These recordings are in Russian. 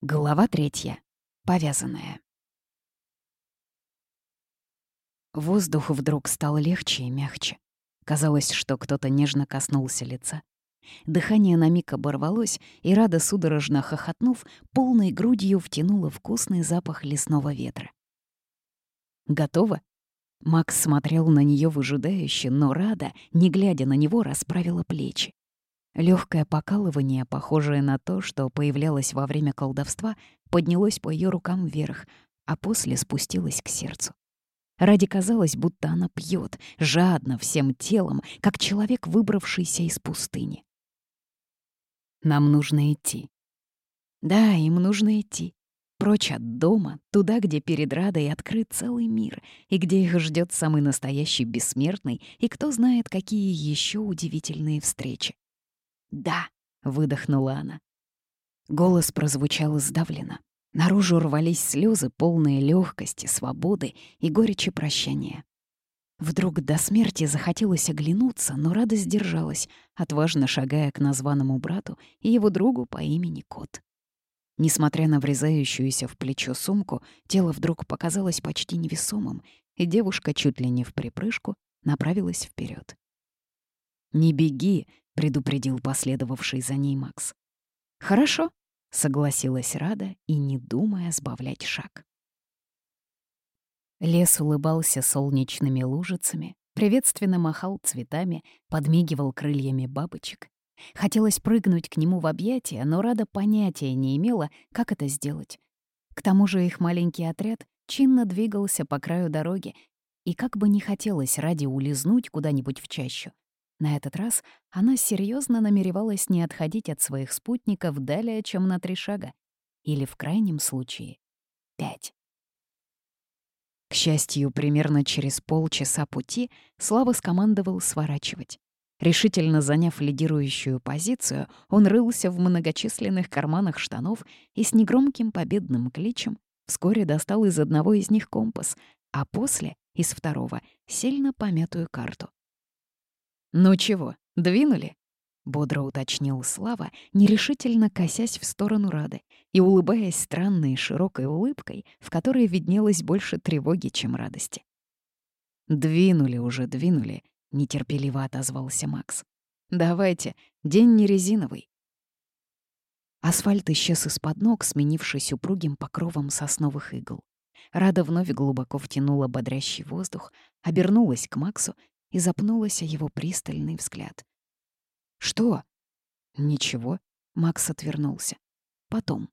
Глава третья. Повязанная. Воздух вдруг стал легче и мягче. Казалось, что кто-то нежно коснулся лица. Дыхание на миг оборвалось, и Рада, судорожно хохотнув, полной грудью втянула вкусный запах лесного ветра. «Готово?» Макс смотрел на нее выжидающе, но Рада, не глядя на него, расправила плечи. Легкое покалывание, похожее на то, что появлялось во время колдовства, поднялось по ее рукам вверх, а после спустилось к сердцу. Ради казалось, будто она пьет, жадно, всем телом, как человек, выбравшийся из пустыни. «Нам нужно идти». Да, им нужно идти. Прочь от дома, туда, где перед Радой открыт целый мир, и где их ждет самый настоящий бессмертный, и кто знает, какие еще удивительные встречи. «Да», — выдохнула она. Голос прозвучал сдавленно. Наружу рвались слезы, полные легкости, свободы и горечи прощания. Вдруг до смерти захотелось оглянуться, но радость держалась, отважно шагая к названному брату и его другу по имени Кот. Несмотря на врезающуюся в плечо сумку, тело вдруг показалось почти невесомым, и девушка чуть ли не в припрыжку направилась вперед. «Не беги!» Предупредил последовавший за ней Макс. «Хорошо», — согласилась Рада и не думая сбавлять шаг. Лес улыбался солнечными лужицами, приветственно махал цветами, подмигивал крыльями бабочек. Хотелось прыгнуть к нему в объятия, но Рада понятия не имела, как это сделать. К тому же их маленький отряд чинно двигался по краю дороги, и как бы не хотелось ради улизнуть куда-нибудь в чащу, на этот раз она серьезно намеревалась не отходить от своих спутников далее, чем на три шага. Или, в крайнем случае, пять. К счастью, примерно через полчаса пути Слава скомандовал сворачивать. Решительно заняв лидирующую позицию, он рылся в многочисленных карманах штанов и с негромким победным кличем вскоре достал из одного из них компас, а после — из второго — сильно помятую карту. «Ну чего, двинули?» — бодро уточнил Слава, нерешительно косясь в сторону Рады и улыбаясь странной широкой улыбкой, в которой виднелось больше тревоги, чем радости. «Двинули уже, двинули», — нетерпеливо отозвался Макс. «Давайте, день не резиновый». Асфальт исчез из-под ног, сменившись упругим покровом сосновых игл. Рада вновь глубоко втянула бодрящий воздух, обернулась к Максу и запнулась о его пристальный взгляд. «Что?» «Ничего», — Макс отвернулся. «Потом».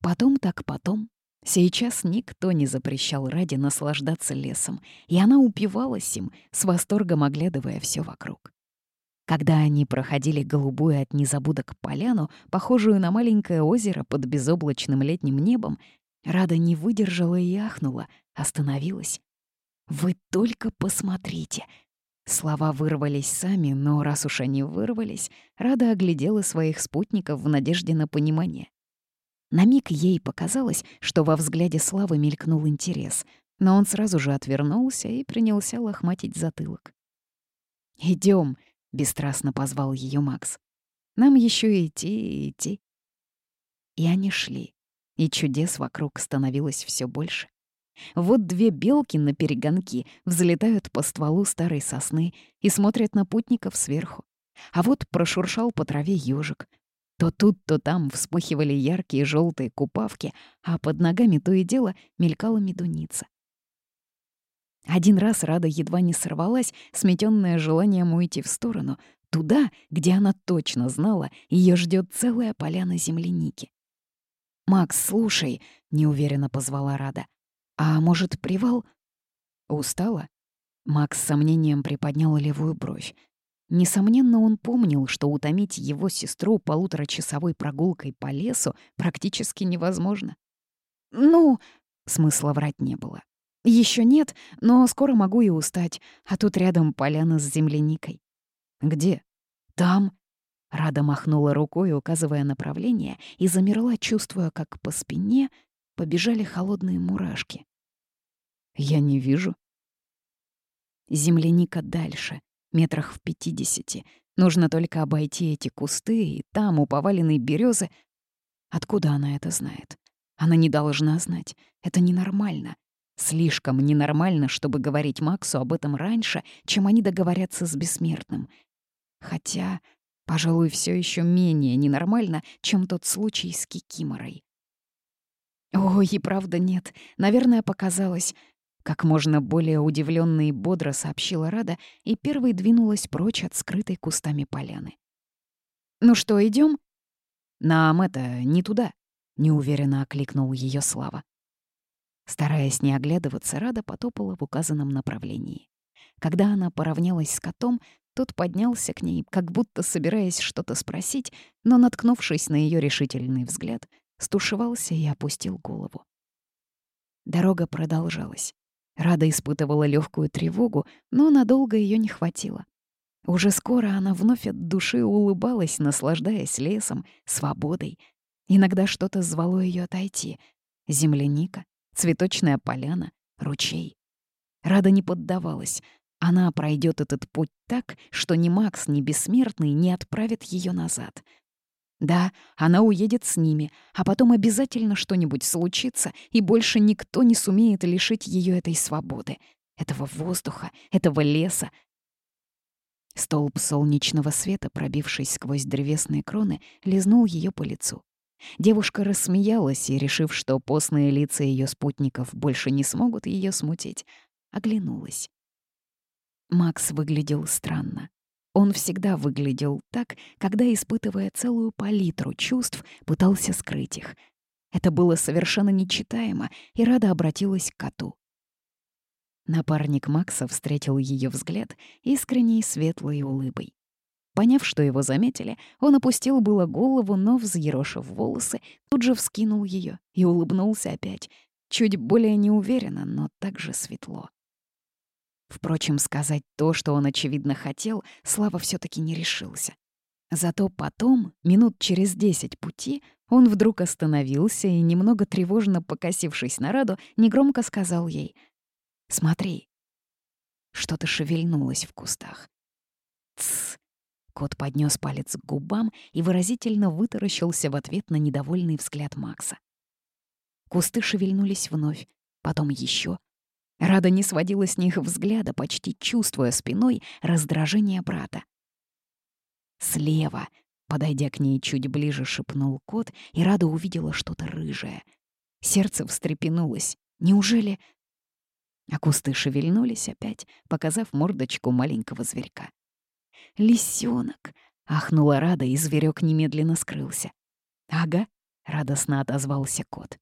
«Потом так потом». Сейчас никто не запрещал Ради наслаждаться лесом, и она упивалась им, с восторгом оглядывая все вокруг. Когда они проходили голубую от незабудок поляну, похожую на маленькое озеро под безоблачным летним небом, Рада не выдержала и ахнула, остановилась, вы только посмотрите!» Слова вырвались сами, но раз уж они вырвались, Рада оглядела своих спутников в надежде на понимание. На миг ей показалось, что во взгляде Славы мелькнул интерес, но он сразу же отвернулся и принялся лохматить затылок. Идем, бесстрастно позвал ее Макс. «Нам еще идти и идти». И они шли, и чудес вокруг становилось все больше. Вот две белки на перегонки взлетают по стволу старой сосны и смотрят на путников сверху. А вот прошуршал по траве ежик. То тут, то там вспыхивали яркие желтые купавки, а под ногами то и дело мелькала медуница. Один раз Рада едва не сорвалась, сметенная желанием уйти в сторону, туда, где она точно знала, ее ждет целая поляна земляники. «Макс, слушай», — неуверенно позвала Рада, «А может, привал?» «Устала?» Макс с сомнением приподнял левую бровь. Несомненно, он помнил, что утомить его сестру полуторачасовой прогулкой по лесу практически невозможно. «Ну...» — смысла врать не было. Еще нет, но скоро могу и устать, а тут рядом поляна с земляникой». «Где?» «Там». Рада махнула рукой, указывая направление, и замерла, чувствуя, как по спине побежали холодные мурашки. «Я не вижу». Земляника дальше, метрах в пятидесяти. Нужно только обойти эти кусты, и там, у поваленной березы, Откуда она это знает? Она не должна знать. Это ненормально. Слишком ненормально, чтобы говорить Максу об этом раньше, чем они договорятся с бессмертным. Хотя, пожалуй, все еще менее ненормально, чем тот случай с Кикиморой. Ой, и правда нет. Наверное, показалось. Как можно более удивленно и бодро сообщила Рада и первой двинулась прочь от скрытой кустами поляны. «Ну что, идем? «Нам это не туда», — неуверенно окликнул ее Слава. Стараясь не оглядываться, Рада потопала в указанном направлении. Когда она поравнялась с котом, тот поднялся к ней, как будто собираясь что-то спросить, но, наткнувшись на ее решительный взгляд, стушевался и опустил голову. Дорога продолжалась. Рада испытывала легкую тревогу, но надолго ее не хватило. Уже скоро она вновь от души улыбалась, наслаждаясь лесом, свободой. Иногда что-то звало ее отойти. Земляника, цветочная поляна, ручей. Рада не поддавалась. Она пройдет этот путь так, что ни Макс, ни Бессмертный не отправят ее назад. Да, она уедет с ними, а потом обязательно что-нибудь случится, и больше никто не сумеет лишить ее этой свободы, этого воздуха, этого леса. Столб солнечного света, пробившись сквозь древесные кроны, лизнул ее по лицу. Девушка рассмеялась и, решив, что постные лица ее спутников больше не смогут ее смутить, оглянулась. Макс выглядел странно. Он всегда выглядел так, когда, испытывая целую палитру чувств, пытался скрыть их. Это было совершенно нечитаемо, и Рада обратилась к коту. Напарник Макса встретил ее взгляд искренней светлой улыбой. Поняв, что его заметили, он опустил было голову, но, взъерошив волосы, тут же вскинул ее и улыбнулся опять, чуть более неуверенно, но также светло. Впрочем, сказать то, что он, очевидно, хотел, Слава все таки не решился. Зато потом, минут через десять пути, он вдруг остановился и, немного тревожно покосившись на Раду, негромко сказал ей «Смотри». Что-то шевельнулось в кустах. «Тсс!» Кот поднес палец к губам и выразительно вытаращился в ответ на недовольный взгляд Макса. Кусты шевельнулись вновь, потом еще, Рада не сводила с них взгляда, почти чувствуя спиной раздражение брата. «Слева!» — подойдя к ней чуть ближе, шепнул кот, и Рада увидела что-то рыжее. Сердце встрепенулось. Неужели... А кусты шевельнулись опять, показав мордочку маленького зверька. «Лисёнок!» — ахнула Рада, и зверек немедленно скрылся. «Ага», — радостно отозвался кот.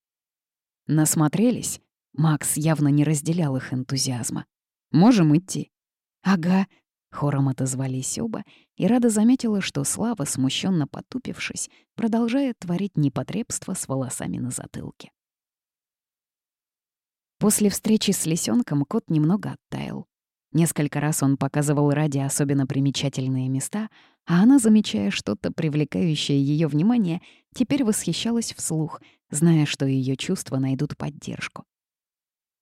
«Насмотрелись?» Макс явно не разделял их энтузиазма. «Можем идти». «Ага», — хором отозвались оба, и Рада заметила, что Слава, смущенно потупившись, продолжает творить непотребство с волосами на затылке. После встречи с лисенком кот немного оттаял. Несколько раз он показывал Раде особенно примечательные места, а она, замечая что-то, привлекающее ее внимание, теперь восхищалась вслух, зная, что ее чувства найдут поддержку.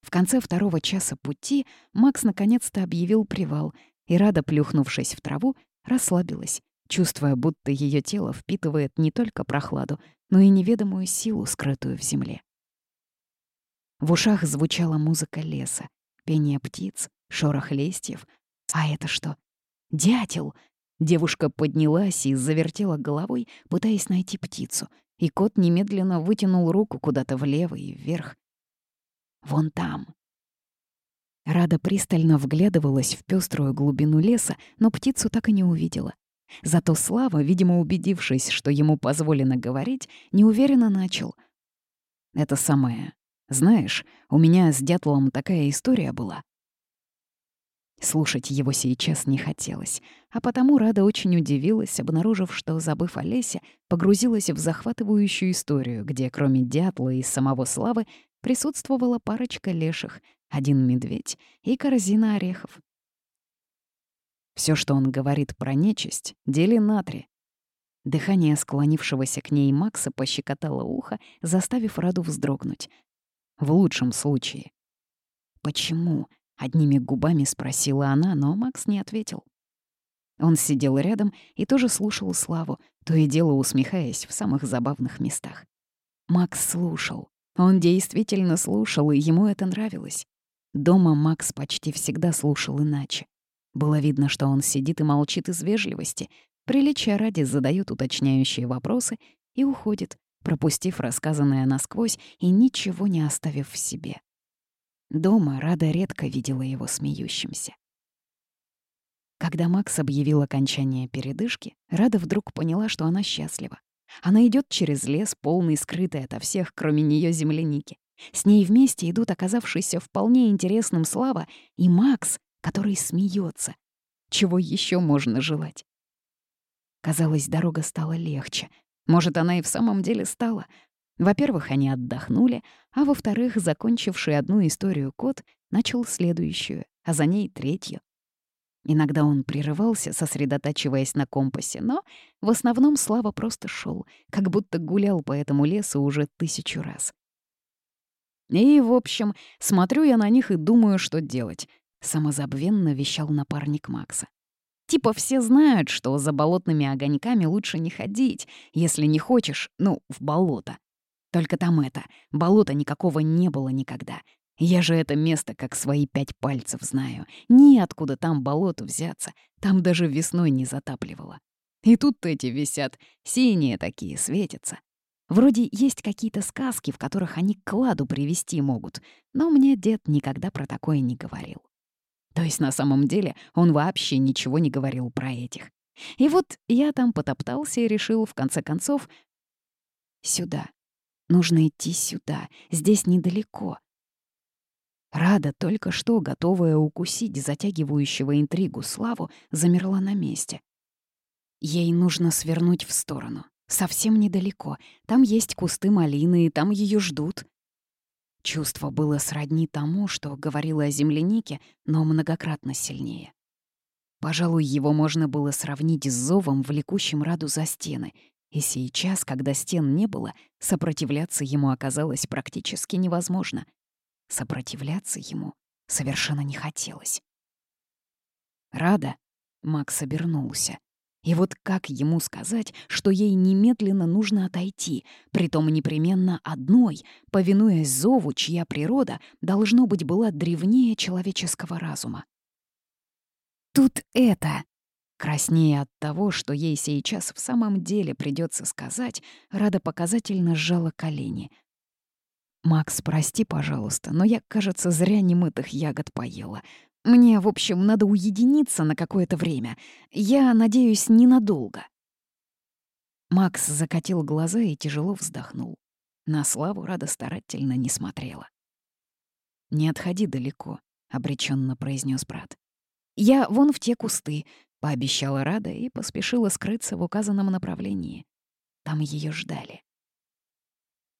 В конце второго часа пути Макс наконец-то объявил привал, и Рада, плюхнувшись в траву, расслабилась, чувствуя, будто ее тело впитывает не только прохладу, но и неведомую силу, скрытую в земле. В ушах звучала музыка леса, пение птиц, шорох листьев. А это что? Дятел! Девушка поднялась и завертела головой, пытаясь найти птицу, и кот немедленно вытянул руку куда-то влево и вверх. Вон там. Рада пристально вглядывалась в пеструю глубину леса, но птицу так и не увидела. Зато Слава, видимо, убедившись, что ему позволено говорить, неуверенно начал. «Это самое. Знаешь, у меня с дятлом такая история была». Слушать его сейчас не хотелось, а потому Рада очень удивилась, обнаружив, что, забыв о лесе, погрузилась в захватывающую историю, где кроме дятла и самого Славы присутствовала парочка леших, один медведь и корзина орехов. Все, что он говорит про нечисть, дели на три. Дыхание склонившегося к ней Макса пощекотало ухо, заставив Раду вздрогнуть. В лучшем случае. «Почему?» — одними губами спросила она, но Макс не ответил. Он сидел рядом и тоже слушал Славу, то и дело усмехаясь в самых забавных местах. Макс слушал. Он действительно слушал, и ему это нравилось. Дома Макс почти всегда слушал иначе. Было видно, что он сидит и молчит из вежливости, приличия ради задает уточняющие вопросы и уходит, пропустив рассказанное насквозь и ничего не оставив в себе. Дома Рада редко видела его смеющимся. Когда Макс объявил окончание передышки, Рада вдруг поняла, что она счастлива. Она идет через лес, полный скрытой ото всех, кроме нее земляники. С ней вместе идут оказавшийся вполне интересным Слава и Макс, который смеется. Чего еще можно желать? Казалось, дорога стала легче. Может, она и в самом деле стала. Во-первых, они отдохнули, а во-вторых, закончивший одну историю кот начал следующую, а за ней третью. Иногда он прерывался, сосредотачиваясь на компасе, но в основном Слава просто шел, как будто гулял по этому лесу уже тысячу раз. И, в общем, смотрю я на них и думаю, что делать. Самозабвенно вещал напарник Макса. Типа все знают, что за болотными огоньками лучше не ходить, если не хочешь, ну, в болото. Только там это, болота никакого не было никогда. Я же это место как свои пять пальцев знаю. Ниоткуда там болото взяться, там даже весной не затапливало. И тут эти висят, синие такие, светятся. Вроде есть какие-то сказки, в которых они к кладу привести могут, но мне дед никогда про такое не говорил. То есть на самом деле он вообще ничего не говорил про этих. И вот я там потоптался и решил, в конце концов, сюда. Нужно идти сюда, здесь недалеко. Рада, только что готовая укусить затягивающего интригу Славу, замерла на месте. Ей нужно свернуть в сторону. Совсем недалеко. Там есть кусты малины, и там ее ждут. Чувство было сродни тому, что говорила о землянике, но многократно сильнее. Пожалуй, его можно было сравнить с зовом, влекущим Раду за стены. И сейчас, когда стен не было, сопротивляться ему оказалось практически невозможно. Сопротивляться ему совершенно не хотелось. «Рада?» — Макс обернулся. И вот как ему сказать, что ей немедленно нужно отойти, притом непременно одной, повинуясь зову, чья природа, должно быть, была древнее человеческого разума? Тут это... Краснее от того, что ей сейчас в самом деле придется сказать, Рада показательно сжала колени. «Макс, прости, пожалуйста, но я, кажется, зря немытых ягод поела. Мне, в общем, надо уединиться на какое-то время. Я надеюсь, ненадолго». Макс закатил глаза и тяжело вздохнул. На Славу Рада старательно не смотрела. «Не отходи далеко», — обреченно произнес брат. «Я вон в те кусты», — пообещала Рада и поспешила скрыться в указанном направлении. Там ее ждали.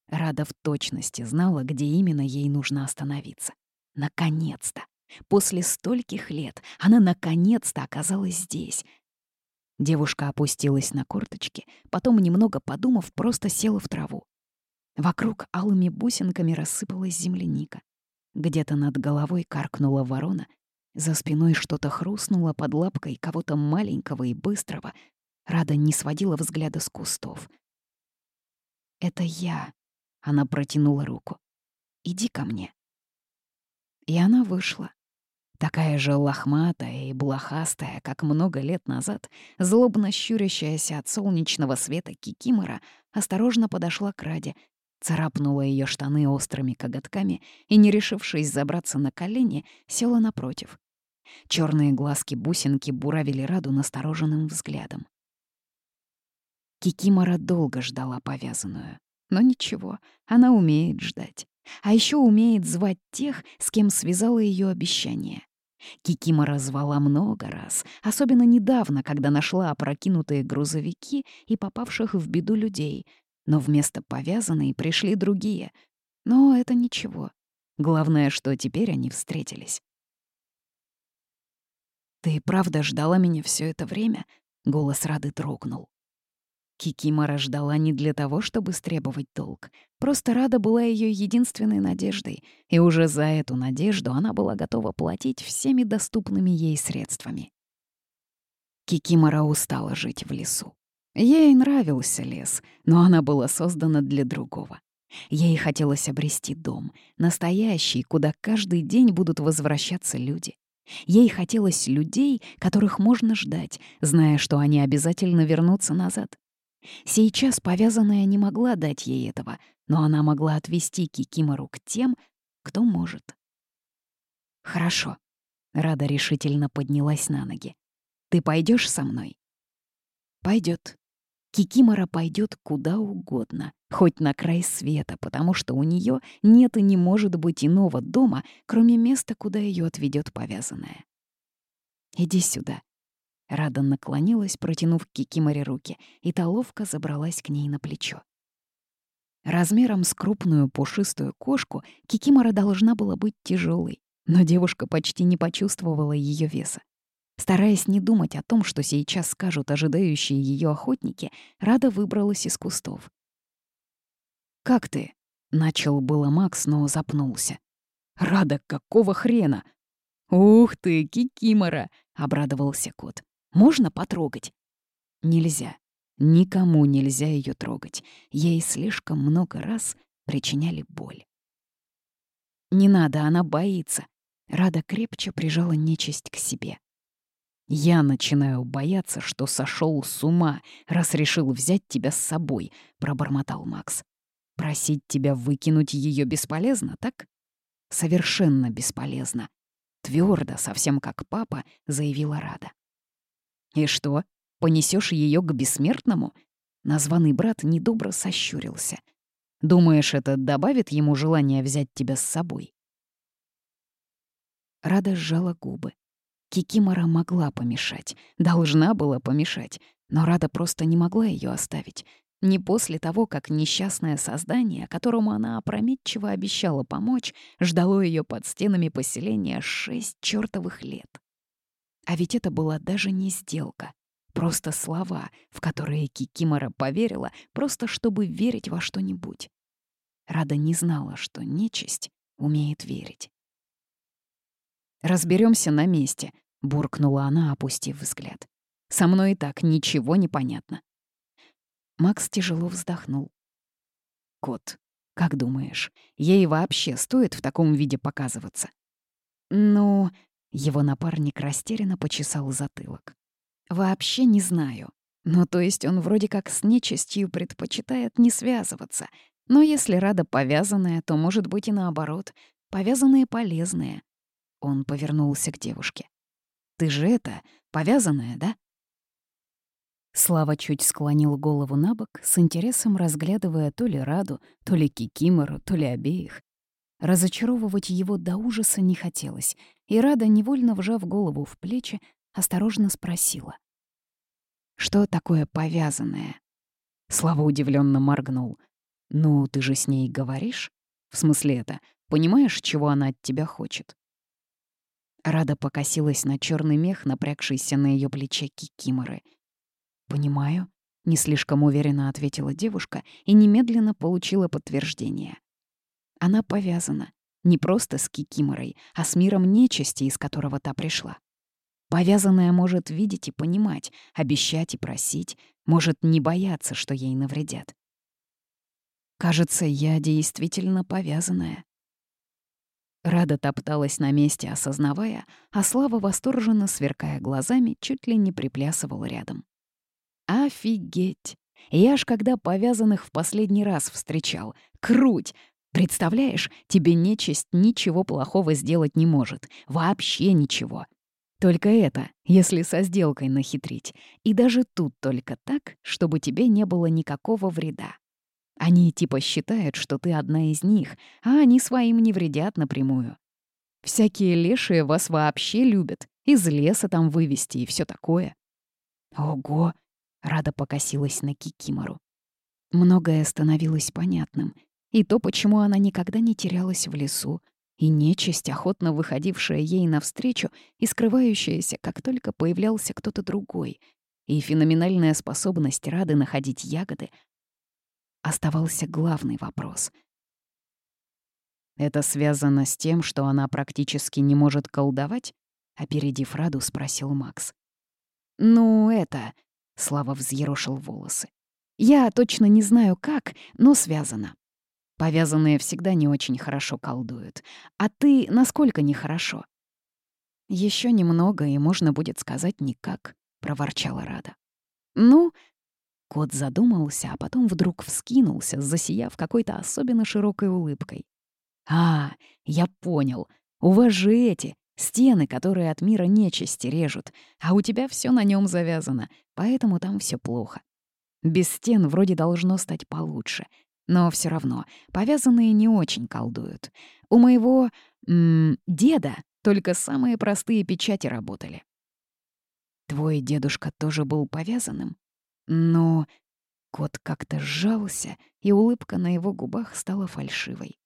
Рада в точности знала, где именно ей нужно остановиться. Наконец-то! После стольких лет она наконец-то оказалась здесь. Девушка опустилась на корточки, потом, немного подумав, просто села в траву. Вокруг алыми бусинками рассыпалась земляника. Где-то над головой каркнула ворона, за спиной что-то хрустнуло под лапкой кого-то маленького и быстрого. Рада не сводила взгляда с кустов. «Это я», — она протянула руку. «Иди ко мне». И она вышла. Такая же лохматая и блохастая, как много лет назад, злобно щурящаяся от солнечного света кикимора, осторожно подошла к Раде, царапнула ее штаны острыми коготками и, не решившись забраться на колени, села напротив. Черные глазки-бусинки буравили Раду настороженным взглядом. Кикимора долго ждала повязанную. Но ничего, она умеет ждать. А еще умеет звать тех, с кем связала ее обещание. Кикимора звала много раз, особенно недавно, когда нашла опрокинутые грузовики и попавших в беду людей. Но вместо повязанной пришли другие. Но это ничего. Главное, что теперь они встретились. «Ты правда ждала меня все это время?» — голос Рады дрогнул. Кикимора ждала не для того, чтобы стребовать долг. Просто Рада была ее единственной надеждой, и уже за эту надежду она была готова платить всеми доступными ей средствами. Кикимора устала жить в лесу. Ей нравился лес, но она была создана для другого. Ей хотелось обрести дом, настоящий, куда каждый день будут возвращаться люди. Ей хотелось людей, которых можно ждать, зная, что они обязательно вернутся назад. Сейчас повязанная не могла дать ей этого, но она могла отвести Кикимору к тем, кто может. «Хорошо», — Рада решительно поднялась на ноги. «Ты пойдешь со мной?» Пойдет. Кикимора пойдет куда угодно, хоть на край света, потому что у нее нет и не может быть иного дома, кроме места, куда ее отведет повязанная. «Иди сюда». Рада наклонилась, протянув Кикиморе руки, и та ловко забралась к ней на плечо. Размером с крупную пушистую кошку Кикимора должна была быть тяжелой, но девушка почти не почувствовала ее веса. Стараясь не думать о том, что сейчас скажут ожидающие ее охотники, Рада выбралась из кустов. «Как ты?» — начал было Макс, но запнулся. «Рада, какого хрена?» «Ух ты, кикимора!» — обрадовался кот. «Можно потрогать?» «Нельзя. Никому нельзя ее трогать. Ей слишком много раз причиняли боль». «Не надо, она боится». Рада крепче прижала нечисть к себе. Я начинаю бояться, что сошел с ума, раз решил взять тебя с собой, пробормотал Макс. Просить тебя выкинуть ее бесполезно, так? Совершенно бесполезно. Твердо, совсем как папа, заявила Рада. И что, понесешь ее к бессмертному? Названный брат недобро сощурился. Думаешь, это добавит ему желание взять тебя с собой? Рада сжала губы. Кикимора могла помешать, должна была помешать, но Рада просто не могла ее оставить. Не после того, как несчастное создание, которому она опрометчиво обещала помочь, ждало ее под стенами поселения шесть чертовых лет. А ведь это была даже не сделка. Просто слова, в которые Кикимора поверила, просто чтобы верить во что-нибудь. Рада не знала, что нечисть умеет верить. Разберемся на месте», буркнула она, опустив взгляд. «Со мной и так ничего не понятно». Макс тяжело вздохнул. «Кот, как думаешь, ей вообще стоит в таком виде показываться?» «Ну...» — его напарник растерянно почесал затылок. «Вообще не знаю. Ну, то есть он вроде как с нечистью предпочитает не связываться. Но если рада повязанная, то может быть и наоборот. Повязанные полезные». Он повернулся к девушке. Ты же это, повязанная, да?» Слава чуть склонил голову на бок, с интересом разглядывая то ли Раду, то ли Кикимору, то ли обеих. Разочаровывать его до ужаса не хотелось, и Рада, невольно вжав голову в плечи, осторожно спросила. «Что такое повязанное?» Слава удивленно моргнул. «Ну, ты же с ней говоришь? В смысле это? Понимаешь, чего она от тебя хочет?» Рада покосилась на черный мех, напрягшийся на ее плече кикиморы. «Понимаю», — не слишком уверенно ответила девушка и немедленно получила подтверждение. Она повязана не просто с кикиморой, а с миром нечисти, из которого та пришла. Повязанная может видеть и понимать, обещать и просить, может не бояться, что ей навредят. Кажется, я действительно повязанная. Рада топталась на месте, осознавая, а Слава, восторженно сверкая глазами, чуть ли не приплясывал рядом. «Офигеть! Я ж когда повязанных в последний раз встречал. Круть! Представляешь, тебе нечисть ничего плохого сделать не может. Вообще ничего. Только это, если со сделкой нахитрить. И даже тут только так, чтобы тебе не было никакого вреда. Они типа считают, что ты одна из них, а они своим не вредят напрямую. Всякие лешие вас вообще любят, из леса там вывести и все такое. Ого! Рада покосилась на Кикимору. Многое становилось понятным. И то, почему она никогда не терялась в лесу, и нечисть, охотно выходившая ей навстречу и скрывающаяся, как только появлялся кто-то другой, и феноменальная способность Рады находить ягоды, оставался главный вопрос. «Это связано с тем, что она практически не может колдовать?» — опередив Раду, спросил Макс. «Ну, это...» — Слава взъерошил волосы. «Я точно не знаю как, но связано. Повязанные всегда не очень хорошо колдуют. А ты насколько нехорошо?» Еще немного, и можно будет сказать никак», — проворчала Рада. «Ну...» Кот задумался, а потом вдруг вскинулся, засияв какой-то особенно широкой улыбкой. «А, я понял. У вас же эти, стены, которые от мира нечисти режут, а у тебя все на нем завязано, поэтому там все плохо. Без стен вроде должно стать получше, но все равно повязанные не очень колдуют. У моего м -м, деда только самые простые печати работали. Твой дедушка тоже был повязанным? Но кот как-то сжался, и улыбка на его губах стала фальшивой.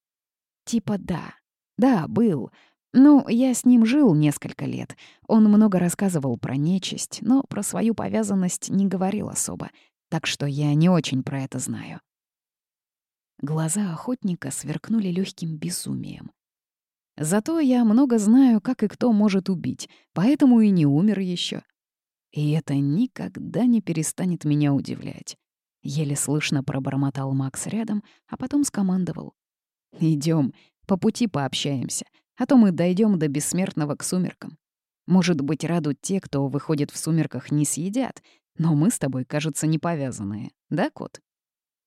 Типа да, да, был. Ну, я с ним жил несколько лет. Он много рассказывал про нечисть, но про свою повязанность не говорил особо, так что я не очень про это знаю. Глаза охотника сверкнули легким безумием. Зато я много знаю, как и кто может убить, поэтому и не умер еще. И это никогда не перестанет меня удивлять. Еле слышно пробормотал Макс рядом, а потом скомандовал. Идем, по пути пообщаемся, а то мы дойдем до бессмертного к сумеркам. Может быть, радуют те, кто выходит в сумерках, не съедят, но мы с тобой, кажется, не повязанные, да, кот?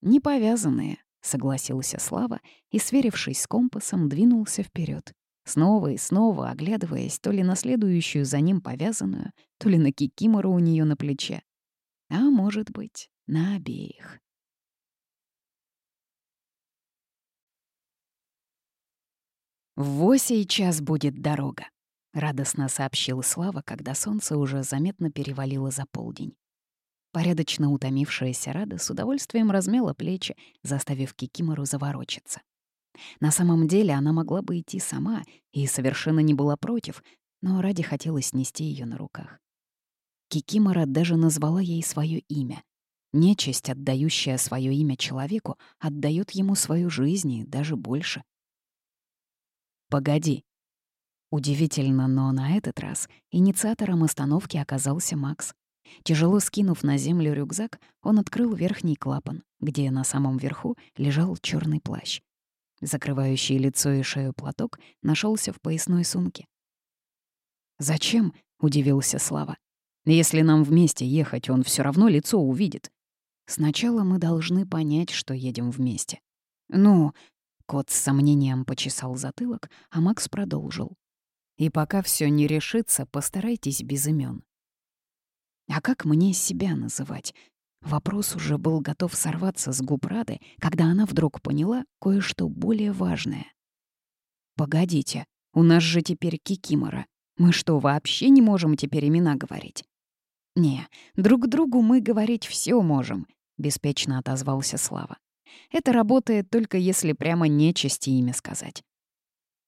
Не повязанные, согласился Слава и, сверившись с компасом, двинулся вперед снова и снова оглядываясь то ли на следующую за ним повязанную, то ли на кикимору у нее на плече. А может быть, на обеих. «В восемь час будет дорога», — радостно сообщил Слава, когда солнце уже заметно перевалило за полдень. Порядочно утомившаяся Рада с удовольствием размяла плечи, заставив Кикимору заворочиться. На самом деле она могла бы идти сама и совершенно не была против, но ради хотелось нести ее на руках. Кикимора даже назвала ей свое имя. Нечисть, отдающая свое имя человеку, отдает ему свою жизнь и даже больше. «Погоди». Удивительно, но на этот раз инициатором остановки оказался Макс. Тяжело скинув на землю рюкзак, он открыл верхний клапан, где на самом верху лежал черный плащ. Закрывающий лицо и шею платок нашелся в поясной сумке. «Зачем?» — удивился Слава. «Если нам вместе ехать, он все равно лицо увидит. Сначала мы должны понять, что едем вместе». «Ну...» — кот с сомнением почесал затылок, а Макс продолжил. «И пока все не решится, постарайтесь без имен. «А как мне себя называть?» Вопрос уже был готов сорваться с губ Рады, когда она вдруг поняла кое-что более важное. «Погодите, у нас же теперь Кикимора. Мы что, вообще не можем теперь имена говорить?» «Не, друг другу мы говорить все можем», — беспечно отозвался Слава. «Это работает только если прямо нечисти имя сказать».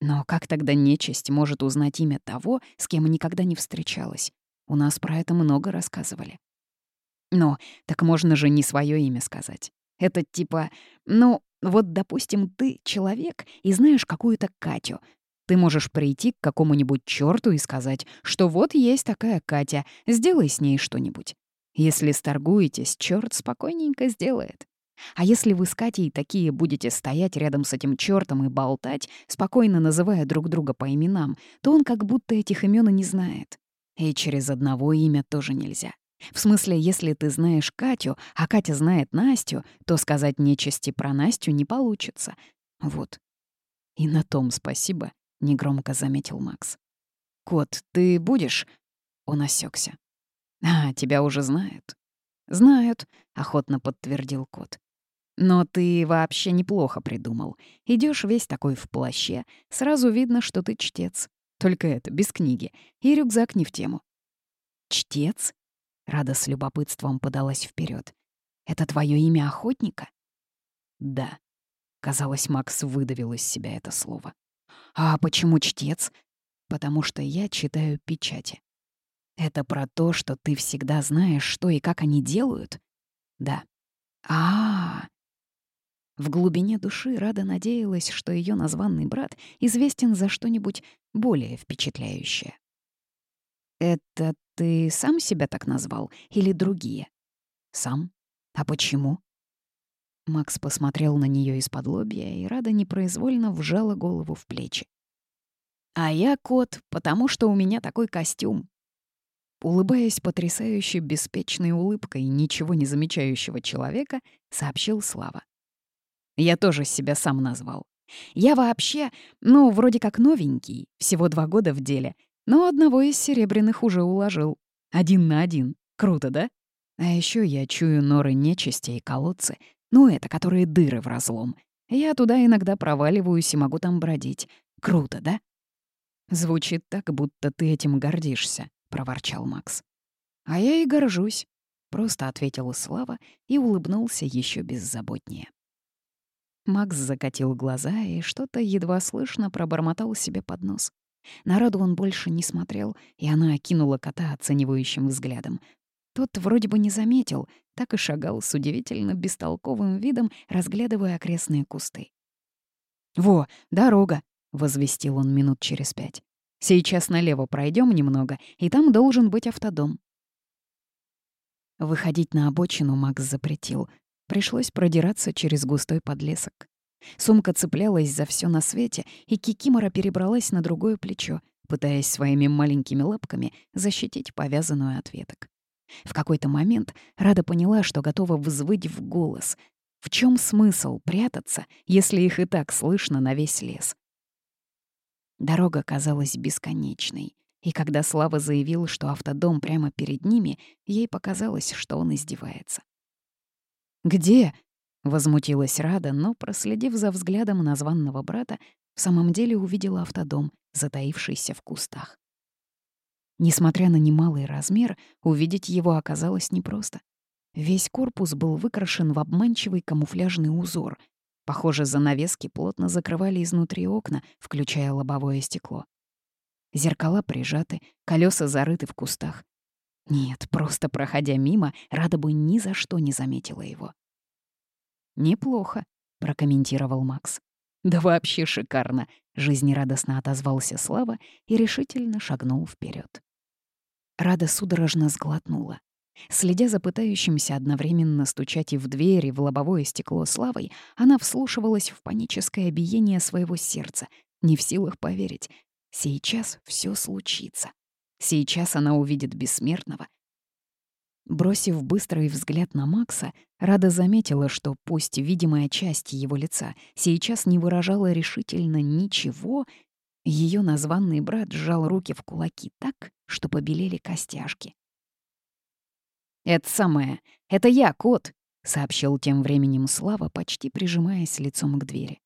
Но как тогда нечисть может узнать имя того, с кем никогда не встречалась? У нас про это много рассказывали. Но так можно же не свое имя сказать. Это типа, ну, вот, допустим, ты человек и знаешь какую-то Катю. Ты можешь прийти к какому-нибудь черту и сказать, что вот есть такая Катя, сделай с ней что-нибудь. Если сторгуетесь, черт спокойненько сделает. А если вы с Катей такие будете стоять рядом с этим чертом и болтать, спокойно называя друг друга по именам, то он как будто этих имен и не знает. И через одного имя тоже нельзя. В смысле, если ты знаешь Катю, а Катя знает Настю, то сказать нечисти про Настю не получится. Вот. И на том спасибо, — негромко заметил Макс. «Кот, ты будешь?» Он осекся. «А, тебя уже знают». «Знают», — охотно подтвердил кот. «Но ты вообще неплохо придумал. Идешь весь такой в плаще, сразу видно, что ты чтец. Только это, без книги. И рюкзак не в тему». «Чтец?» Рада с любопытством подалась вперед. «Это твое имя охотника?» «Да». Казалось, Макс выдавил из себя это слово. «А почему чтец?» «Потому что я читаю печати». «Это про то, что ты всегда знаешь, что и как они делают?» «Да». А, -а, а В глубине души Рада надеялась, что ее названный брат известен за что-нибудь более впечатляющее. «Это ты сам себя так назвал или другие?» «Сам. А почему?» Макс посмотрел на нее из-под лобья, и Рада непроизвольно вжала голову в плечи. «А я кот, потому что у меня такой костюм». Улыбаясь потрясающе беспечной улыбкой ничего не замечающего человека, сообщил Слава. «Я тоже себя сам назвал. Я вообще, ну, вроде как новенький, всего два года в деле, но одного из серебряных уже уложил. Один на один. Круто, да? А еще я чую норы нечисти и колодцы, ну, это которые дыры в разлом. Я туда иногда проваливаюсь и могу там бродить. Круто, да? Звучит так, будто ты этим гордишься, проворчал Макс. А я и горжусь, просто ответила Слава и улыбнулся еще беззаботнее. Макс закатил глаза и что-то едва слышно пробормотал себе под нос. Народу он больше не смотрел, и она окинула кота оценивающим взглядом. Тот вроде бы не заметил, так и шагал с удивительно бестолковым видом, разглядывая окрестные кусты. «Во, дорога!» — возвестил он минут через пять. «Сейчас налево пройдем немного, и там должен быть автодом». Выходить на обочину Макс запретил. Пришлось продираться через густой подлесок. Сумка цеплялась за все на свете, и Кикимора перебралась на другое плечо, пытаясь своими маленькими лапками защитить повязанную от веток. В какой-то момент Рада поняла, что готова взвыть в голос. В чем смысл прятаться, если их и так слышно на весь лес? Дорога казалась бесконечной, и когда Слава заявил, что автодом прямо перед ними, ей показалось, что он издевается. «Где?» — возмутилась Рада, но, проследив за взглядом названного брата, в самом деле увидела автодом, затаившийся в кустах. Несмотря на немалый размер, увидеть его оказалось непросто. Весь корпус был выкрашен в обманчивый камуфляжный узор. Похоже, занавески плотно закрывали изнутри окна, включая лобовое стекло. Зеркала прижаты, колеса зарыты в кустах. Нет, просто проходя мимо, Рада бы ни за что не заметила его. «Неплохо», — прокомментировал Макс. «Да вообще шикарно», — жизнерадостно отозвался Слава и решительно шагнул вперед. Рада судорожно сглотнула. Следя за пытающимся одновременно стучать и в дверь, и в лобовое стекло Славой, она вслушивалась в паническое биение своего сердца, не в силах поверить. Сейчас все случится. Сейчас она увидит бессмертного. Бросив быстрый взгляд на Макса, Рада заметила, что пусть видимая часть его лица сейчас не выражала решительно ничего, ее названный брат сжал руки в кулаки так, что побелели костяшки. «Это самое, это я, кот», — сообщил тем временем Слава, почти прижимаясь лицом к двери.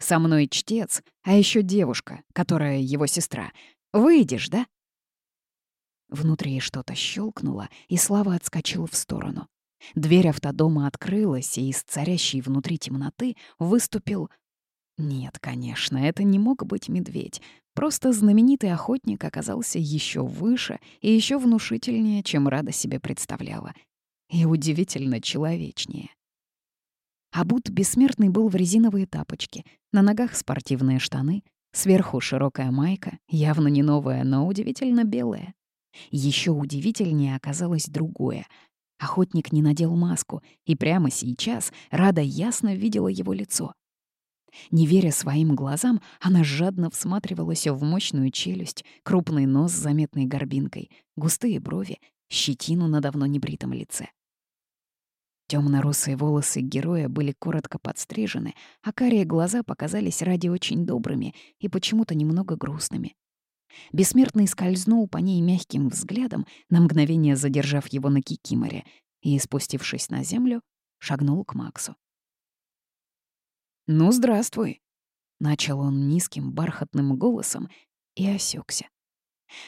«Со мной чтец, а еще девушка, которая его сестра. Выйдешь, да?» Внутри что-то щелкнуло, и Слава отскочил в сторону. Дверь автодома открылась, и из царящей внутри темноты выступил нет, конечно, это не мог быть медведь. Просто знаменитый охотник оказался еще выше и еще внушительнее, чем Рада себе представляла. И удивительно человечнее. Абут бессмертный был в резиновые тапочки, на ногах спортивные штаны, сверху широкая майка, явно не новая, но удивительно белая. Еще удивительнее оказалось другое. Охотник не надел маску, и прямо сейчас Рада ясно видела его лицо. Не веря своим глазам, она жадно всматривалась в мощную челюсть, крупный нос с заметной горбинкой, густые брови, щетину на давно небритом лице. Темно-русые волосы героя были коротко подстрижены, а карие глаза показались ради очень добрыми и почему-то немного грустными. Бессмертный скользнул по ней мягким взглядом, на мгновение задержав его на кикиморе, и, спустившись на землю, шагнул к Максу. «Ну, здравствуй», — начал он низким бархатным голосом и осекся.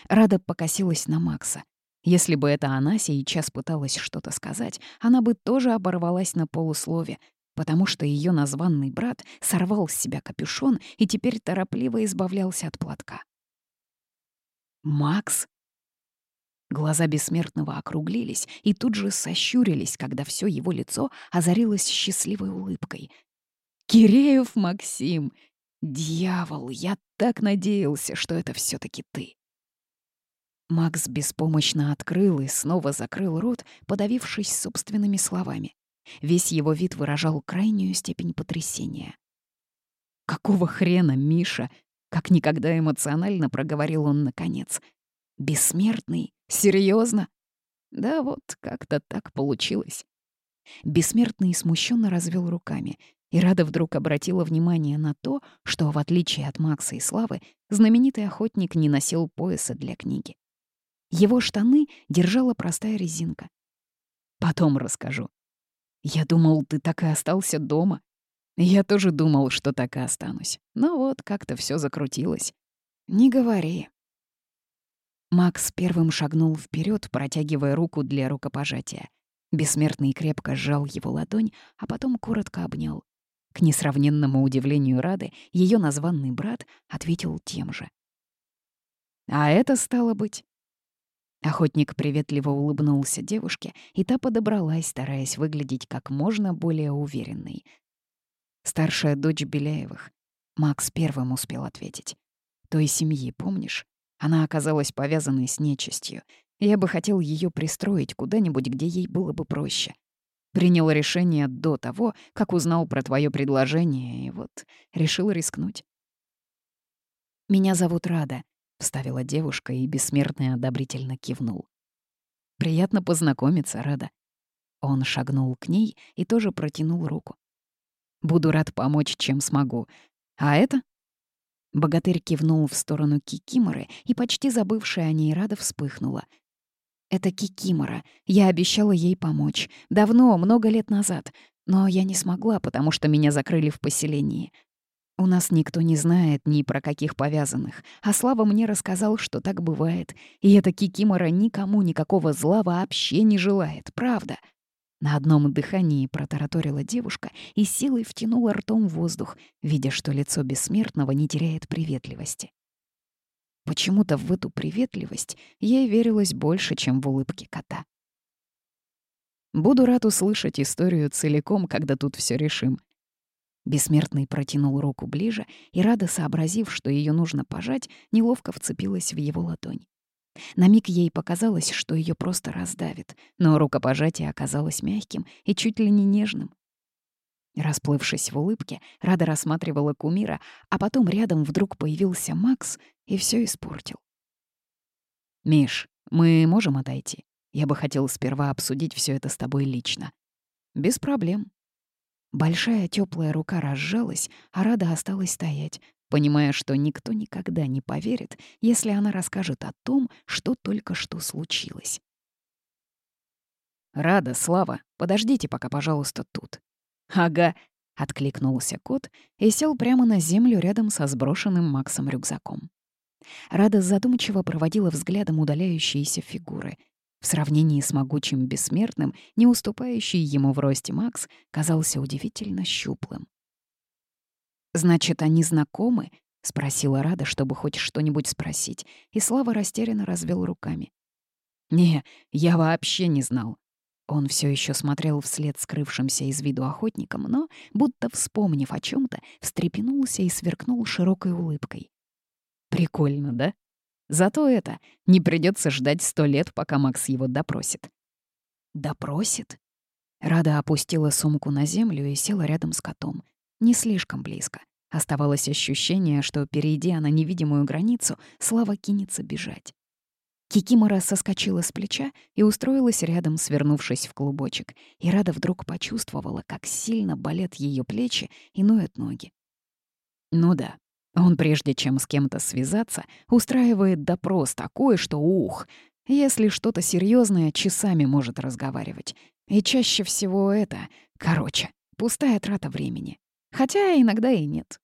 Рада покосилась на Макса. Если бы это она сейчас пыталась что-то сказать, она бы тоже оборвалась на полуслове, потому что ее названный брат сорвал с себя капюшон и теперь торопливо избавлялся от платка. «Макс?» Глаза бессмертного округлились и тут же сощурились, когда все его лицо озарилось счастливой улыбкой. Киреев Максим! Дьявол, я так надеялся, что это все таки ты. Макс беспомощно открыл и снова закрыл рот, подавившись собственными словами. Весь его вид выражал крайнюю степень потрясения. «Какого хрена, Миша?» — как никогда эмоционально проговорил он наконец. «Бессмертный? Серьезно? Да вот, как-то так получилось». Бессмертный смущенно развел руками, и Рада вдруг обратила внимание на то, что, в отличие от Макса и Славы, знаменитый охотник не носил пояса для книги. Его штаны держала простая резинка. «Потом расскажу», я думал, ты так и остался дома. Я тоже думал, что так и останусь. Но вот как-то все закрутилось. Не говори. Макс первым шагнул вперед, протягивая руку для рукопожатия. Бессмертный крепко сжал его ладонь, а потом коротко обнял. К несравненному удивлению Рады, ее названный брат ответил тем же. «А это стало быть Охотник приветливо улыбнулся девушке, и та подобралась, стараясь выглядеть как можно более уверенной. Старшая дочь Беляевых. Макс первым успел ответить. Той семьи, помнишь? Она оказалась повязанной с нечистью. Я бы хотел ее пристроить куда-нибудь, где ей было бы проще. Принял решение до того, как узнал про твое предложение, и вот решил рискнуть. «Меня зовут Рада», вставила девушка и бессмертный одобрительно кивнул. «Приятно познакомиться, Рада». Он шагнул к ней и тоже протянул руку. «Буду рад помочь, чем смогу. А это?» Богатырь кивнул в сторону Кикиморы, и почти забывшая о ней Рада вспыхнула. «Это Кикимора. Я обещала ей помочь. Давно, много лет назад. Но я не смогла, потому что меня закрыли в поселении. У нас никто не знает ни про каких повязанных, а Слава мне рассказал, что так бывает, и эта Кикимора никому никакого зла вообще не желает, правда. На одном дыхании протараторила девушка и силой втянула ртом воздух, видя, что лицо бессмертного не теряет приветливости. Почему-то в эту приветливость ей верилось больше, чем в улыбке кота. «Буду рад услышать историю целиком, когда тут все решим», Бессмертный протянул руку ближе, и Рада, сообразив, что ее нужно пожать, неловко вцепилась в его ладонь. На миг ей показалось, что ее просто раздавит, но рукопожатие оказалось мягким и чуть ли не нежным. Расплывшись в улыбке, Рада рассматривала кумира, а потом рядом вдруг появился Макс и все испортил. «Миш, мы можем отойти? Я бы хотел сперва обсудить все это с тобой лично». «Без проблем», Большая теплая рука разжалась, а Рада осталась стоять, понимая, что никто никогда не поверит, если она расскажет о том, что только что случилось. «Рада, Слава, подождите пока, пожалуйста, тут». «Ага», — откликнулся кот и сел прямо на землю рядом со сброшенным Максом рюкзаком. Рада задумчиво проводила взглядом удаляющиеся фигуры — в сравнении с могучим бессмертным, не уступающий ему в росте Макс казался удивительно щуплым. «Значит, они знакомы?» — спросила Рада, чтобы хоть что-нибудь спросить, и Слава растерянно развел руками. «Не, я вообще не знал». Он все еще смотрел вслед скрывшимся из виду охотникам, но, будто вспомнив о чем то встрепенулся и сверкнул широкой улыбкой. «Прикольно, да?» Зато это, не придется ждать сто лет, пока Макс его допросит. Допросит? Рада опустила сумку на землю и села рядом с котом. Не слишком близко. Оставалось ощущение, что, перейдя на невидимую границу, Слава кинется бежать. Кикимора соскочила с плеча и устроилась рядом, свернувшись в клубочек, и Рада вдруг почувствовала, как сильно болят ее плечи и ноют ноги. Ну да, он, прежде чем с кем-то связаться, устраивает допрос такой, что ух, если что-то серьезное, часами может разговаривать. И чаще всего это, короче, пустая трата времени. Хотя иногда и нет.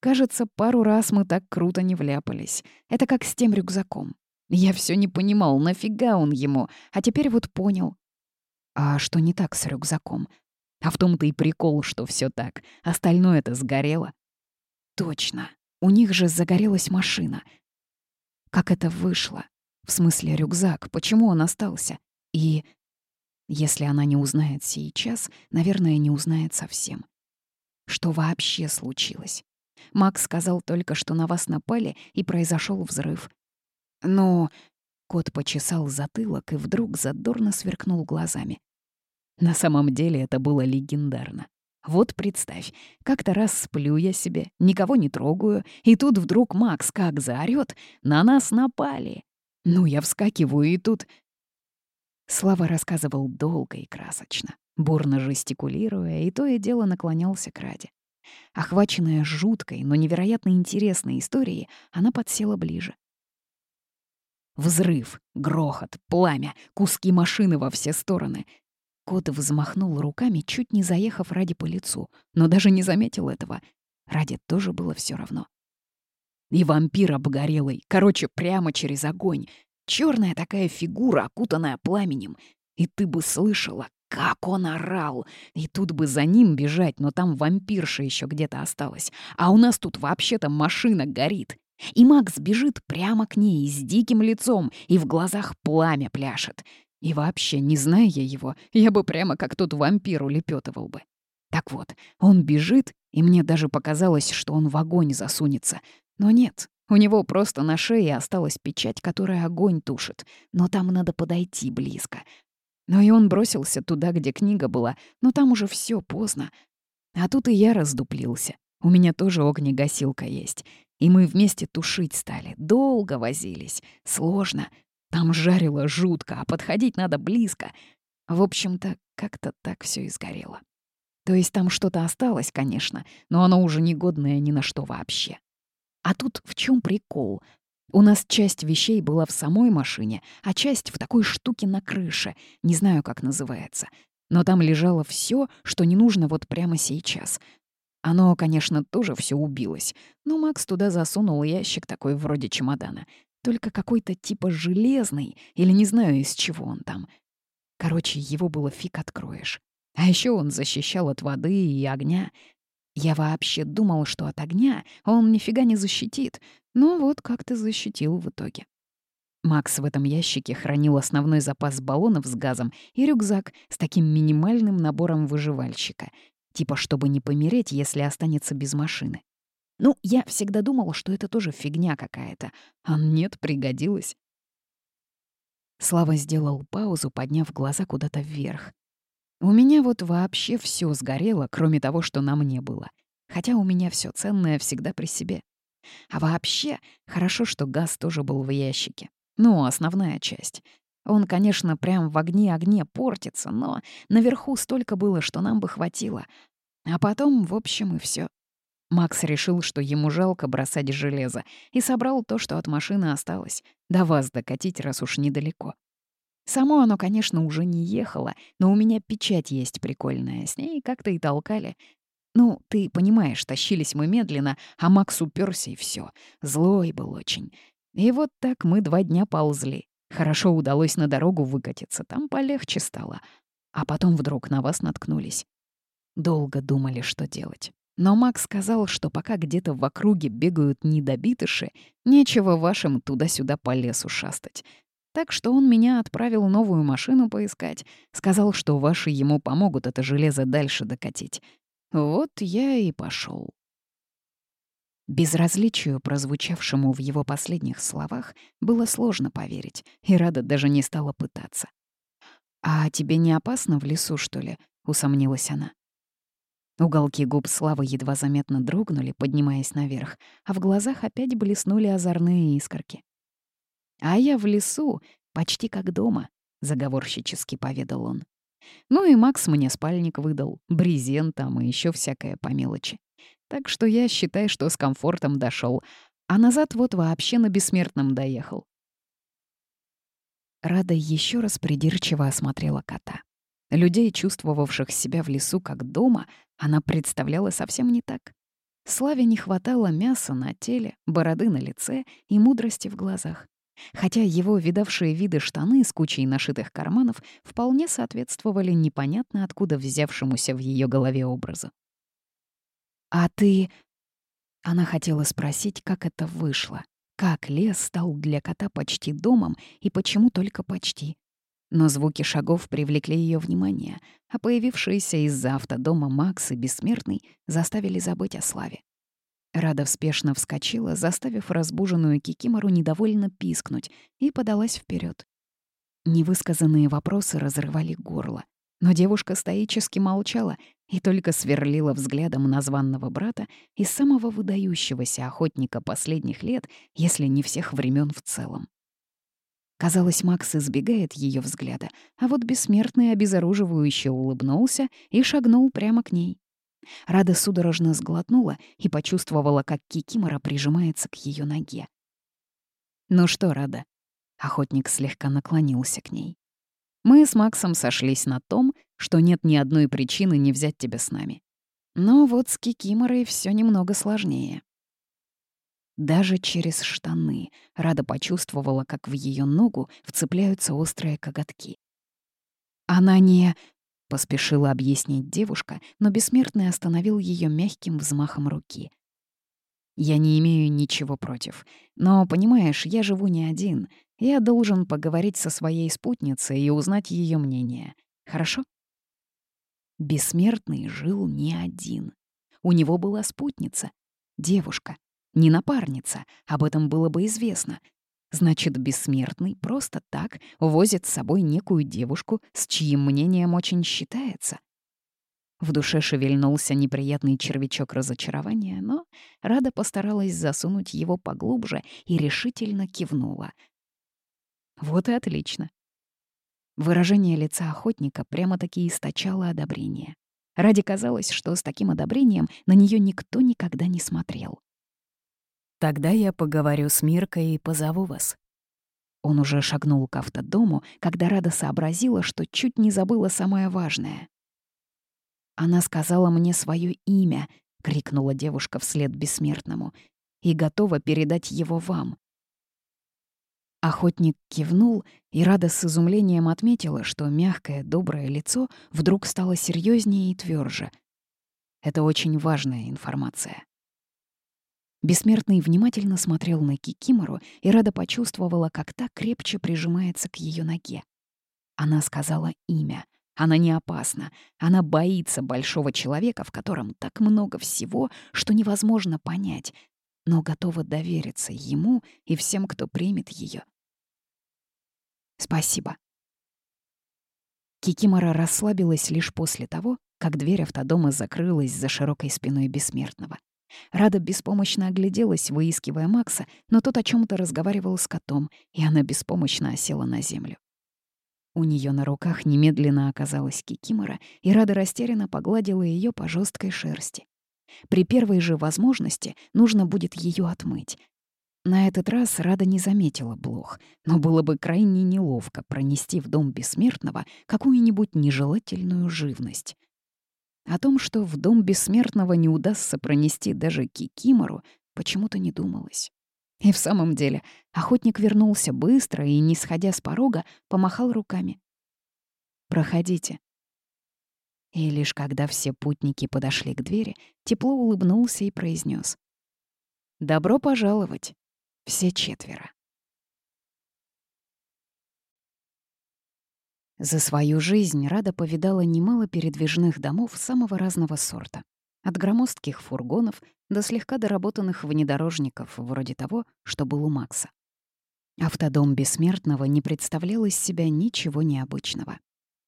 Кажется, пару раз мы так круто не вляпались. Это как с тем рюкзаком. Я все не понимал, нафига он ему, а теперь вот понял. А что не так с рюкзаком? А в том-то и прикол, что все так. Остальное-то сгорело. Точно. У них же загорелась машина. Как это вышло? В смысле рюкзак? Почему он остался? И если она не узнает сейчас, наверное, не узнает совсем. Что вообще случилось? Макс сказал только, что на вас напали и произошел взрыв. Но кот почесал затылок и вдруг задорно сверкнул глазами. На самом деле это было легендарно. Вот представь, как-то раз сплю я себе, никого не трогаю, и тут вдруг Макс как заорёт, на нас напали. Ну, я вскакиваю, и тут... Слава рассказывал долго и красочно, бурно жестикулируя, и то и дело наклонялся к Раде. Охваченная жуткой, но невероятно интересной историей, она подсела ближе. Взрыв, грохот, пламя, куски машины во все стороны. Кот взмахнул руками, чуть не заехав Ради по лицу, но даже не заметил этого. Ради тоже было все равно. И вампир обгорелый, короче, прямо через огонь. Черная такая фигура, окутанная пламенем. И ты бы слышала, как он орал! И тут бы за ним бежать, но там вампирша еще где-то осталась. А у нас тут вообще-то машина горит. И Макс бежит прямо к ней с диким лицом, и в глазах пламя пляшет. И вообще, не зная я его, я бы прямо как тот вампир улепетывал бы. Так вот, он бежит, и мне даже показалось, что он в огонь засунется. Но нет, у него просто на шее осталась печать, которая огонь тушит. Но там надо подойти близко. Но и он бросился туда, где книга была, но там уже все поздно. А тут и я раздуплился. У меня тоже огнегасилка есть. И мы вместе тушить стали. Долго возились. Сложно. Там жарило жутко, а подходить надо близко. В общем-то, как-то так все и сгорело. То есть там что-то осталось, конечно, но оно уже негодное ни на что вообще. А тут в чем прикол? У нас часть вещей была в самой машине, а часть в такой штуке на крыше, не знаю, как называется. Но там лежало все, что не нужно вот прямо сейчас. Оно, конечно, тоже все убилось, но Макс туда засунул ящик такой вроде чемодана. Только какой-то типа железный, или не знаю, из чего он там. Короче, его было фиг откроешь. А еще он защищал от воды и огня. Я вообще думал, что от огня он нифига не защитит, но вот как-то защитил в итоге. Макс в этом ящике хранил основной запас баллонов с газом и рюкзак с таким минимальным набором выживальщика, типа чтобы не помереть, если останется без машины. Ну, я всегда думал, что это тоже фигня какая-то, а нет, пригодилось. Слава сделал паузу, подняв глаза куда-то вверх. У меня вот вообще все сгорело, кроме того, что на мне было. Хотя у меня все ценное всегда при себе. А вообще, хорошо, что газ тоже был в ящике. Ну, основная часть. Он, конечно, прям в огне-огне портится, но наверху столько было, что нам бы хватило. А потом, в общем, и все. Макс решил, что ему жалко бросать железо, и собрал то, что от машины осталось. До вас докатить, раз уж недалеко. Само оно, конечно, уже не ехало, но у меня печать есть прикольная, с ней как-то и толкали. Ну, ты понимаешь, тащились мы медленно, а Макс уперся и все. Злой был очень. И вот так мы два дня ползли. Хорошо удалось на дорогу выкатиться, там полегче стало. А потом вдруг на вас наткнулись. Долго думали, что делать. Но Макс сказал, что пока где-то в округе бегают недобитыши, нечего вашим туда-сюда по лесу шастать. Так что он меня отправил новую машину поискать. Сказал, что ваши ему помогут это железо дальше докатить. Вот я и пошел. Безразличию, прозвучавшему в его последних словах, было сложно поверить, и Рада даже не стала пытаться. «А тебе не опасно в лесу, что ли?» — усомнилась она. Уголки губ Славы едва заметно дрогнули, поднимаясь наверх, а в глазах опять блеснули озорные искорки. «А я в лесу, почти как дома», — заговорщически поведал он. Ну и Макс мне спальник выдал, брезент там и еще всякое по мелочи. Так что я, считай, что с комфортом дошел, а назад вот вообще на бессмертном доехал. Рада еще раз придирчиво осмотрела кота. Людей, чувствовавших себя в лесу как дома, она представляла совсем не так. Славе не хватало мяса на теле, бороды на лице и мудрости в глазах хотя его видавшие виды штаны с кучей нашитых карманов вполне соответствовали непонятно откуда взявшемуся в ее голове образу. «А ты...» Она хотела спросить, как это вышло, как лес стал для кота почти домом и почему только почти. Но звуки шагов привлекли ее внимание, а появившиеся из-за автодома Макс и Бессмертный заставили забыть о славе. Рада спешно вскочила, заставив разбуженную Кикимору недовольно пискнуть, и подалась вперед. Невысказанные вопросы разрывали горло. Но девушка стоически молчала и только сверлила взглядом названного брата и самого выдающегося охотника последних лет, если не всех времен в целом. Казалось, Макс избегает ее взгляда, а вот бессмертный обезоруживающе улыбнулся и шагнул прямо к ней. Рада судорожно сглотнула и почувствовала, как Кикимора прижимается к ее ноге. «Ну что, Рада?» Охотник слегка наклонился к ней. Мы с Максом сошлись на том, что нет ни одной причины не взять тебя с нами. Но вот с Кикиморой все немного сложнее. Даже через штаны Рада почувствовала, как в ее ногу вцепляются острые коготки. Она не... Поспешила объяснить девушка, но бессмертный остановил ее мягким взмахом руки. «Я не имею ничего против. Но, понимаешь, я живу не один. Я должен поговорить со своей спутницей и узнать ее мнение. Хорошо? Бессмертный жил не один. У него была спутница, девушка, не напарница, об этом было бы известно. Значит, бессмертный просто так возит с собой некую девушку, с чьим мнением очень считается. В душе шевельнулся неприятный червячок разочарования, но Рада постаралась засунуть его поглубже и решительно кивнула — вот и отлично. Выражение лица охотника прямо-таки источало одобрение. Ради казалось, что с таким одобрением на нее никто никогда не смотрел. «Тогда я поговорю с Миркой и позову вас». Он уже шагнул к автодому, когда Рада сообразила, что чуть не забыла самое важное. «Она сказала мне свое имя», — крикнула девушка вслед бессмертному, «и готова передать его вам. Охотник кивнул, и Рада с изумлением отметила, что мягкое, доброе лицо вдруг стало серьезнее и тверже. Это очень важная информация. Бессмертный внимательно смотрел на Кикимору, и Рада почувствовала, как та крепче прижимается к ее ноге. Она сказала имя. Она не опасна. Она боится большого человека, в котором так много всего, что невозможно понять, но готова довериться ему и всем, кто примет ее. Спасибо. Кикимора расслабилась лишь после того, как дверь автодома закрылась за широкой спиной бессмертного. Рада беспомощно огляделась, выискивая Макса, но тот о чем то разговаривал с котом, и она беспомощно осела на землю. У нее на руках немедленно оказалась Кикимора, и Рада растерянно погладила ее по жесткой шерсти. При первой же возможности нужно будет ее отмыть. На этот раз Рада не заметила блох, но было бы крайне неловко пронести в дом бессмертного какую-нибудь нежелательную живность. О том, что в дом бессмертного не удастся пронести даже кикимору, почему-то не думалось. И в самом деле охотник вернулся быстро и, не сходя с порога, помахал руками. «Проходите», и лишь когда все путники подошли к двери, тепло улыбнулся и произнес: «Добро пожаловать, все четверо». За свою жизнь Рада повидала немало передвижных домов самого разного сорта. От громоздких фургонов до слегка доработанных внедорожников, вроде того, что был у Макса. Автодом Бессмертного не представлял из себя ничего необычного.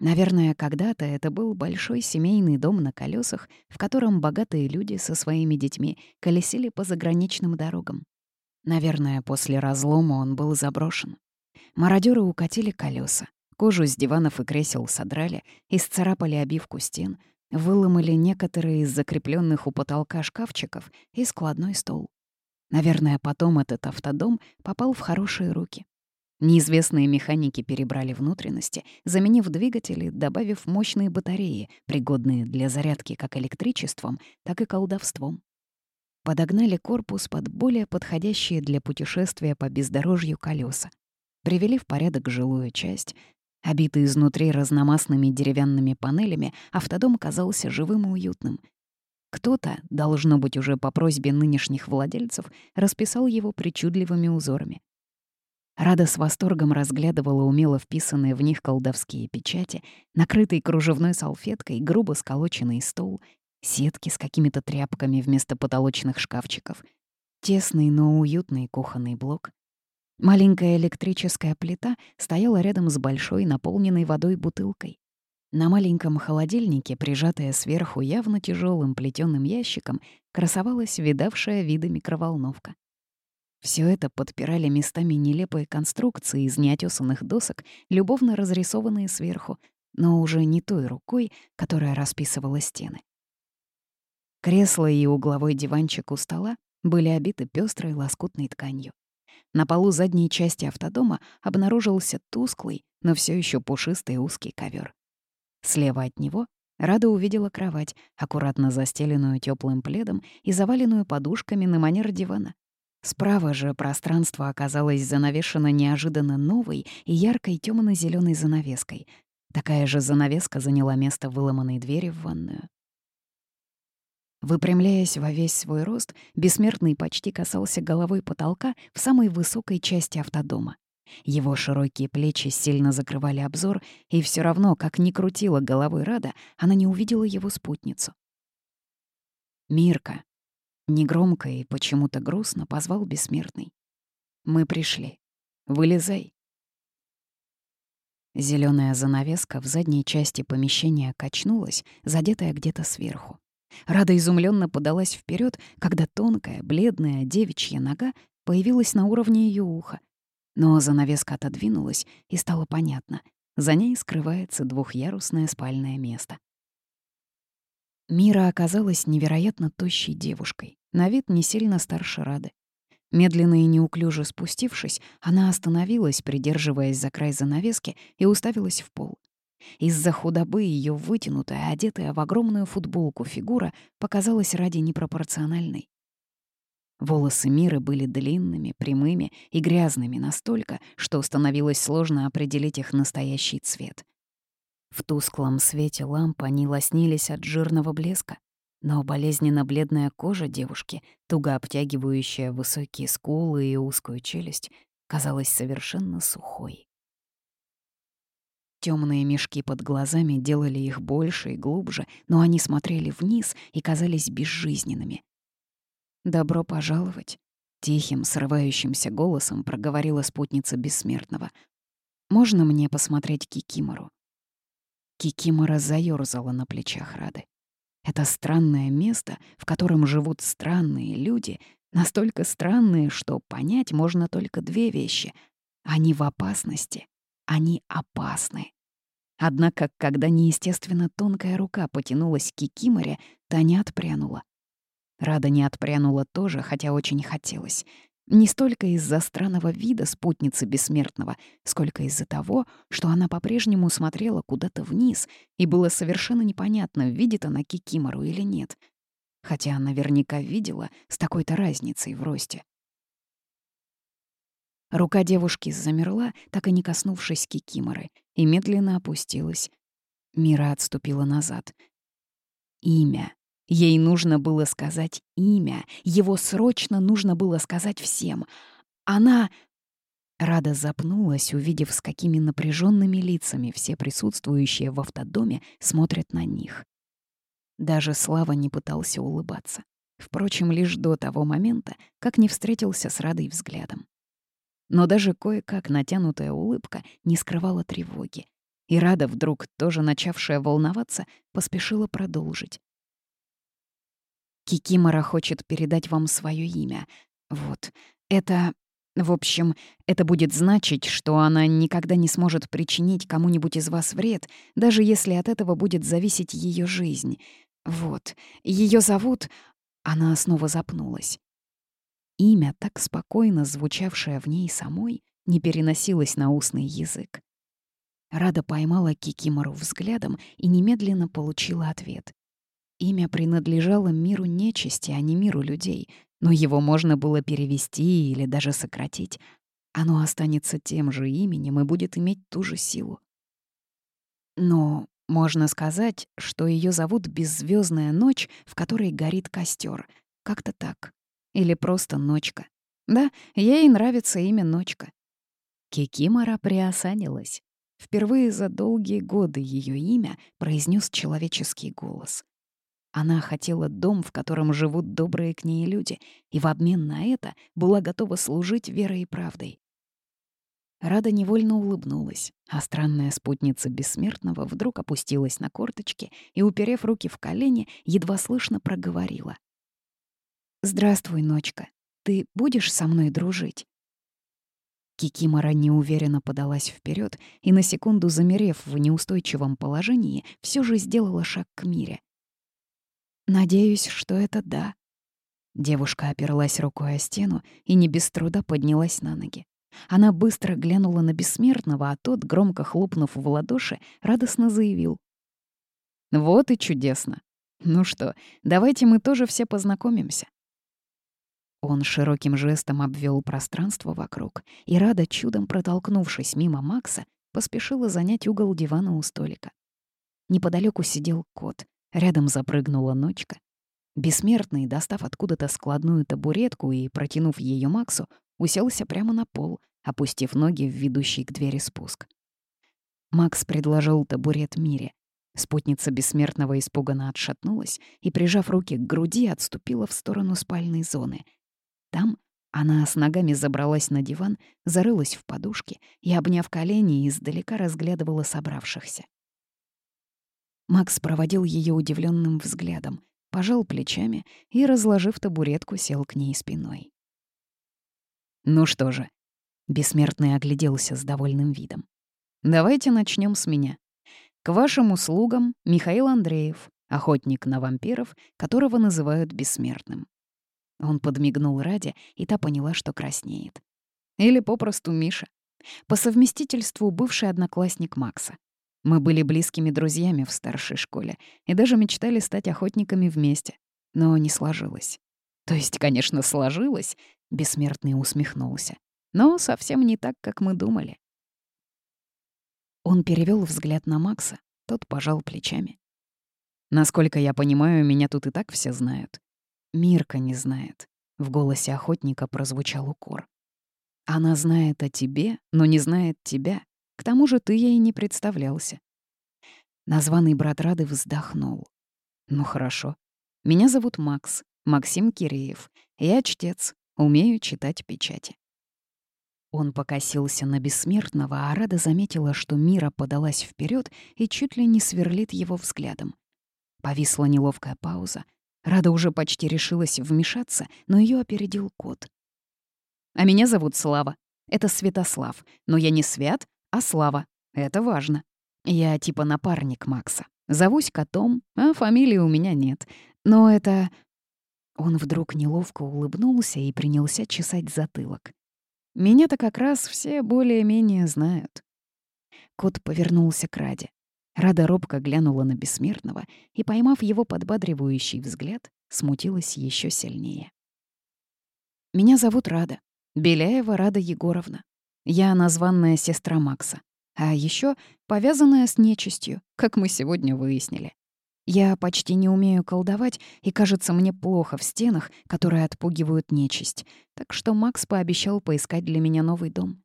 Наверное, когда-то это был большой семейный дом на колесах, в котором богатые люди со своими детьми колесили по заграничным дорогам. Наверное, после разлома он был заброшен. Мародеры укатили колеса, кожу с диванов и кресел содрали, исцарапали обивку стен, выломали некоторые из закрепленных у потолка шкафчиков и складной стол. Наверное, потом этот автодом попал в хорошие руки. Неизвестные механики перебрали внутренности, заменив двигатели, добавив мощные батареи, пригодные для зарядки как электричеством, так и колдовством. Подогнали корпус под более подходящие для путешествия по бездорожью колеса. Привели в порядок жилую часть. Обитый изнутри разномастными деревянными панелями, автодом казался живым и уютным. Кто-то, должно быть уже по просьбе нынешних владельцев, расписал его причудливыми узорами. Рада с восторгом разглядывала умело вписанные в них колдовские печати, накрытый кружевной салфеткой грубо сколоченный стол, сетки с какими-то тряпками вместо потолочных шкафчиков, тесный, но уютный кухонный блок. Маленькая электрическая плита стояла рядом с большой, наполненной водой бутылкой. На маленьком холодильнике, прижатая сверху явно тяжелым плетеным ящиком, красовалась видавшая виды микроволновка. Все это подпирали местами нелепые конструкции из неотесанных досок, любовно разрисованные сверху, но уже не той рукой, которая расписывала стены. Кресло и угловой диванчик у стола были обиты пестрой лоскутной тканью. На полу задней части автодома обнаружился тусклый, но все еще пушистый узкий ковер. Слева от него Рада увидела кровать, аккуратно застеленную теплым пледом и заваленную подушками на манер дивана. Справа же пространство оказалось занавешено неожиданно новой и яркой темно зеленой занавеской. Такая же занавеска заняла место выломанной двери в ванную. Выпрямляясь во весь свой рост, бессмертный почти касался головой потолка в самой высокой части автодома. Его широкие плечи сильно закрывали обзор, и все равно, как ни крутила головой Рада, она не увидела его спутницу. «Мирка», Негромко и почему-то грустно позвал бессмертный. «Мы пришли. Вылезай». Зеленая занавеска в задней части помещения качнулась, задетая где-то сверху. Рада изумленно подалась вперед, когда тонкая, бледная девичья нога появилась на уровне ее уха. Но занавеска отодвинулась, и стало понятно. За ней скрывается двухъярусное спальное место. Мира оказалась невероятно тощей девушкой, на вид не сильно старше Рады. Медленно и неуклюже спустившись, она остановилась, придерживаясь за край занавески, и уставилась в пол. Из-за худобы ее вытянутая, одетая в огромную футболку фигура показалась ради непропорциональной. Волосы Миры были длинными, прямыми и грязными настолько, что становилось сложно определить их настоящий цвет. В тусклом свете ламп они лоснились от жирного блеска, но болезненно-бледная кожа девушки, туго обтягивающая высокие скулы и узкую челюсть, казалась совершенно сухой. Темные мешки под глазами делали их больше и глубже, но они смотрели вниз и казались безжизненными. «Добро пожаловать», — тихим, срывающимся голосом проговорила спутница бессмертного. «Можно мне посмотреть Кикимору?» Кикимора заёрзала на плечах Рады. Это странное место, в котором живут странные люди, настолько странные, что понять можно только две вещи. Они в опасности, они опасны. Однако, когда неестественно тонкая рука потянулась к Кикиморе, та не отпрянула. Рада не отпрянула тоже, хотя очень хотелось. Не столько из-за странного вида спутницы бессмертного, сколько из-за того, что она по-прежнему смотрела куда-то вниз, и было совершенно непонятно, видит она Кикимору или нет. Хотя наверняка видела с такой-то разницей в росте. Рука девушки замерла, так и не коснувшись Кикиморы, и медленно опустилась. Мира отступила назад. Имя. Ей нужно было сказать имя, его срочно нужно было сказать всем. Она... Рада запнулась, увидев, с какими напряженными лицами все присутствующие в автодоме смотрят на них. Даже Слава не пытался улыбаться. Впрочем, лишь до того момента, как не встретился с Радой взглядом. Но даже кое-как натянутая улыбка не скрывала тревоги. И Рада, вдруг тоже начавшая волноваться, поспешила продолжить. Кикимора хочет передать вам свое имя. Вот. Это... В общем, это будет значить, что она никогда не сможет причинить кому-нибудь из вас вред, даже если от этого будет зависеть ее жизнь. Вот. Ее зовут... Она снова запнулась. Имя, так спокойно звучавшее в ней самой, не переносилось на устный язык. Рада поймала Кикимору взглядом и немедленно получила ответ. Имя принадлежало миру нечисти, а не миру людей, но его можно было перевести или даже сократить. Оно останется тем же именем и будет иметь ту же силу. Но можно сказать, что ее зовут Беззвездная ночь, в которой горит костер. Как-то так. Или просто Ночка. Да, ей нравится имя Ночка. Кикимора приосанилась. Впервые за долгие годы ее имя произнес человеческий голос. Она хотела дом, в котором живут добрые к ней люди, и в обмен на это была готова служить верой и правдой. Рада невольно улыбнулась, а странная спутница бессмертного вдруг опустилась на корточки и, уперев руки в колени, едва слышно проговорила. «Здравствуй, ночка. Ты будешь со мной дружить?» Кикимора неуверенно подалась вперед и, на секунду замерев в неустойчивом положении, все же сделала шаг к Мире. «Надеюсь, что это да». Девушка оперлась рукой о стену и не без труда поднялась на ноги. Она быстро глянула на бессмертного, а тот, громко хлопнув в ладоши, радостно заявил. «Вот и чудесно. Ну что, давайте мы тоже все познакомимся». Он широким жестом обвел пространство вокруг, и Рада, чудом протолкнувшись мимо Макса, поспешила занять угол дивана у столика. Неподалеку сидел кот, рядом запрыгнула ночка. Бессмертный, достав откуда-то складную табуретку и протянув ее Максу, уселся прямо на пол, опустив ноги в ведущий к двери спуск. Макс предложил табурет Мире. Спутница бессмертного испуганно отшатнулась и, прижав руки к груди, отступила в сторону спальной зоны. Там она с ногами забралась на диван, зарылась в подушки и, обняв колени, издалека разглядывала собравшихся. Макс проводил ее удивленным взглядом, пожал плечами и, разложив табуретку, сел к ней спиной. Ну что же, бессмертный огляделся с довольным видом. Давайте начнем с меня. К вашим услугам Михаил Андреев, охотник на вампиров, которого называют бессмертным. Он подмигнул Раде, и та поняла, что краснеет. Или попросту Миша. По совместительству бывший одноклассник Макса. Мы были близкими друзьями в старшей школе и даже мечтали стать охотниками вместе. Но не сложилось. То есть, конечно, сложилось, Бессмертный усмехнулся. Но совсем не так, как мы думали. Он перевел взгляд на Макса, тот пожал плечами. Насколько я понимаю, меня тут и так все знают. Мирка не знает. В голосе охотника прозвучал укор. Она знает о тебе, но не знает тебя. К тому же ты ей не представлялся. Названный брат Рады вздохнул. Ну хорошо. Меня зовут Макс, Максим Киреев. Я чтец, Умею читать печати. Он покосился на бессмертного, а Рада заметила, что Мира подалась вперед и чуть ли не сверлит его взглядом. Повисла неловкая пауза. Рада уже почти решилась вмешаться, но ее опередил кот. «А меня зовут Слава. Это Святослав. Но я не Свят, а Слава. Это важно. Я типа напарник Макса. Зовусь котом, а фамилии у меня нет. Но это он вдруг неловко улыбнулся и принялся чесать затылок. «Меня-то как раз все более-менее знают». Кот повернулся к Раде. Рада робко глянула на бессмертного и, поймав его подбадривающий взгляд, смутилась еще сильнее. «Меня зовут Рада. Беляева Рада Егоровна. Я названная сестра Макса. А еще повязанная с нечистью, как мы сегодня выяснили. Я почти не умею колдовать, и кажется мне плохо в стенах, которые отпугивают нечисть. Так что Макс пообещал поискать для меня новый дом.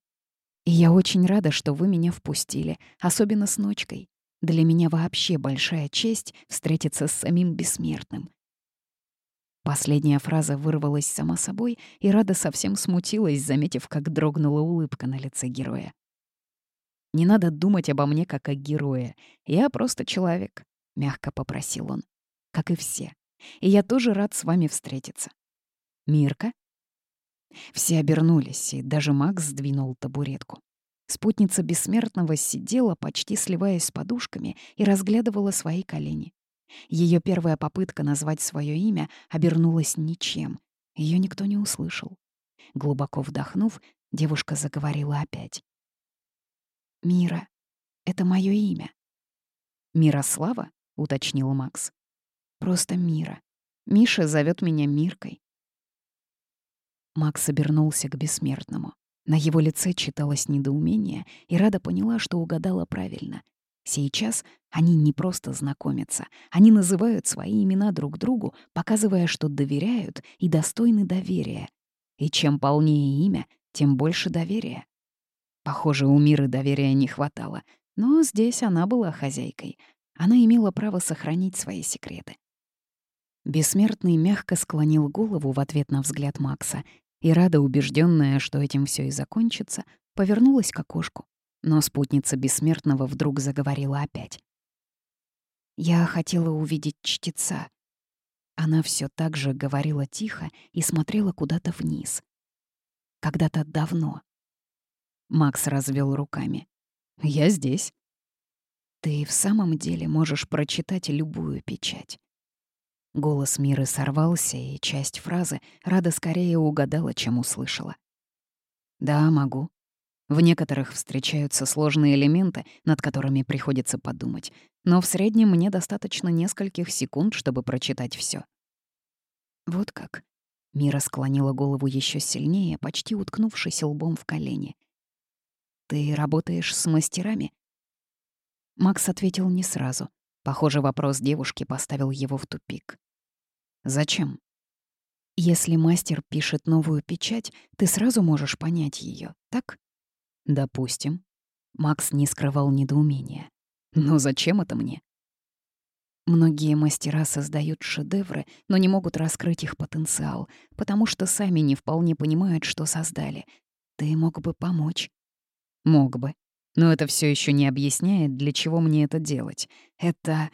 И я очень рада, что вы меня впустили, особенно с ночкой. Для меня вообще большая честь встретиться с самим бессмертным. Последняя фраза вырвалась сама собой, и Рада совсем смутилась, заметив, как дрогнула улыбка на лице героя. «Не надо думать обо мне как о герое. Я просто человек, мягко попросил он. Как и все. И я тоже рад с вами встретиться. Мирка? Все обернулись, и даже Макс сдвинул табуретку. Спутница бессмертного сидела, почти сливаясь с подушками, и разглядывала свои колени. Ее первая попытка назвать свое имя обернулась ничем. Ее никто не услышал. Глубоко вдохнув, девушка заговорила опять. «Мира — это мое имя». «Мирослава?» — уточнил Макс. «Просто Мира. Миша зовет меня Миркой». Макс обернулся к бессмертному. На его лице читалось недоумение, и Рада поняла, что угадала правильно. Сейчас они не просто знакомятся, они называют свои имена друг другу, показывая, что доверяют и достойны доверия. И чем полнее имя, тем больше доверия. Похоже, у Миры доверия не хватало, но здесь она была хозяйкой — она имела право сохранить свои секреты. Бессмертный мягко склонил голову в ответ на взгляд Макса, и Рада, убежденная, что этим все и закончится, повернулась к окошку. Но спутница бессмертного вдруг заговорила опять. «Я хотела увидеть чтеца». Она все так же говорила тихо и смотрела куда-то вниз. Когда-то давно. Макс развел руками. «Я здесь». «Ты в самом деле можешь прочитать любую печать». Голос Миры сорвался, и часть фразы Рада скорее угадала, чем услышала. «Да, могу. В некоторых встречаются сложные элементы, над которыми приходится подумать, но в среднем мне достаточно нескольких секунд, чтобы прочитать все. Вот как. Мира склонила голову еще сильнее, почти уткнувшись лбом в колени. «Ты работаешь с мастерами?» Макс ответил не сразу. Похоже, вопрос девушки поставил его в тупик. «Зачем?» «Если мастер пишет новую печать, ты сразу можешь понять ее, так?» «Допустим». Макс не скрывал недоумения. «Но зачем это мне?» Многие мастера создают шедевры, но не могут раскрыть их потенциал, потому что сами не вполне понимают, что создали. Ты мог бы помочь. Мог бы. Но это все еще не объясняет, для чего мне это делать. Это...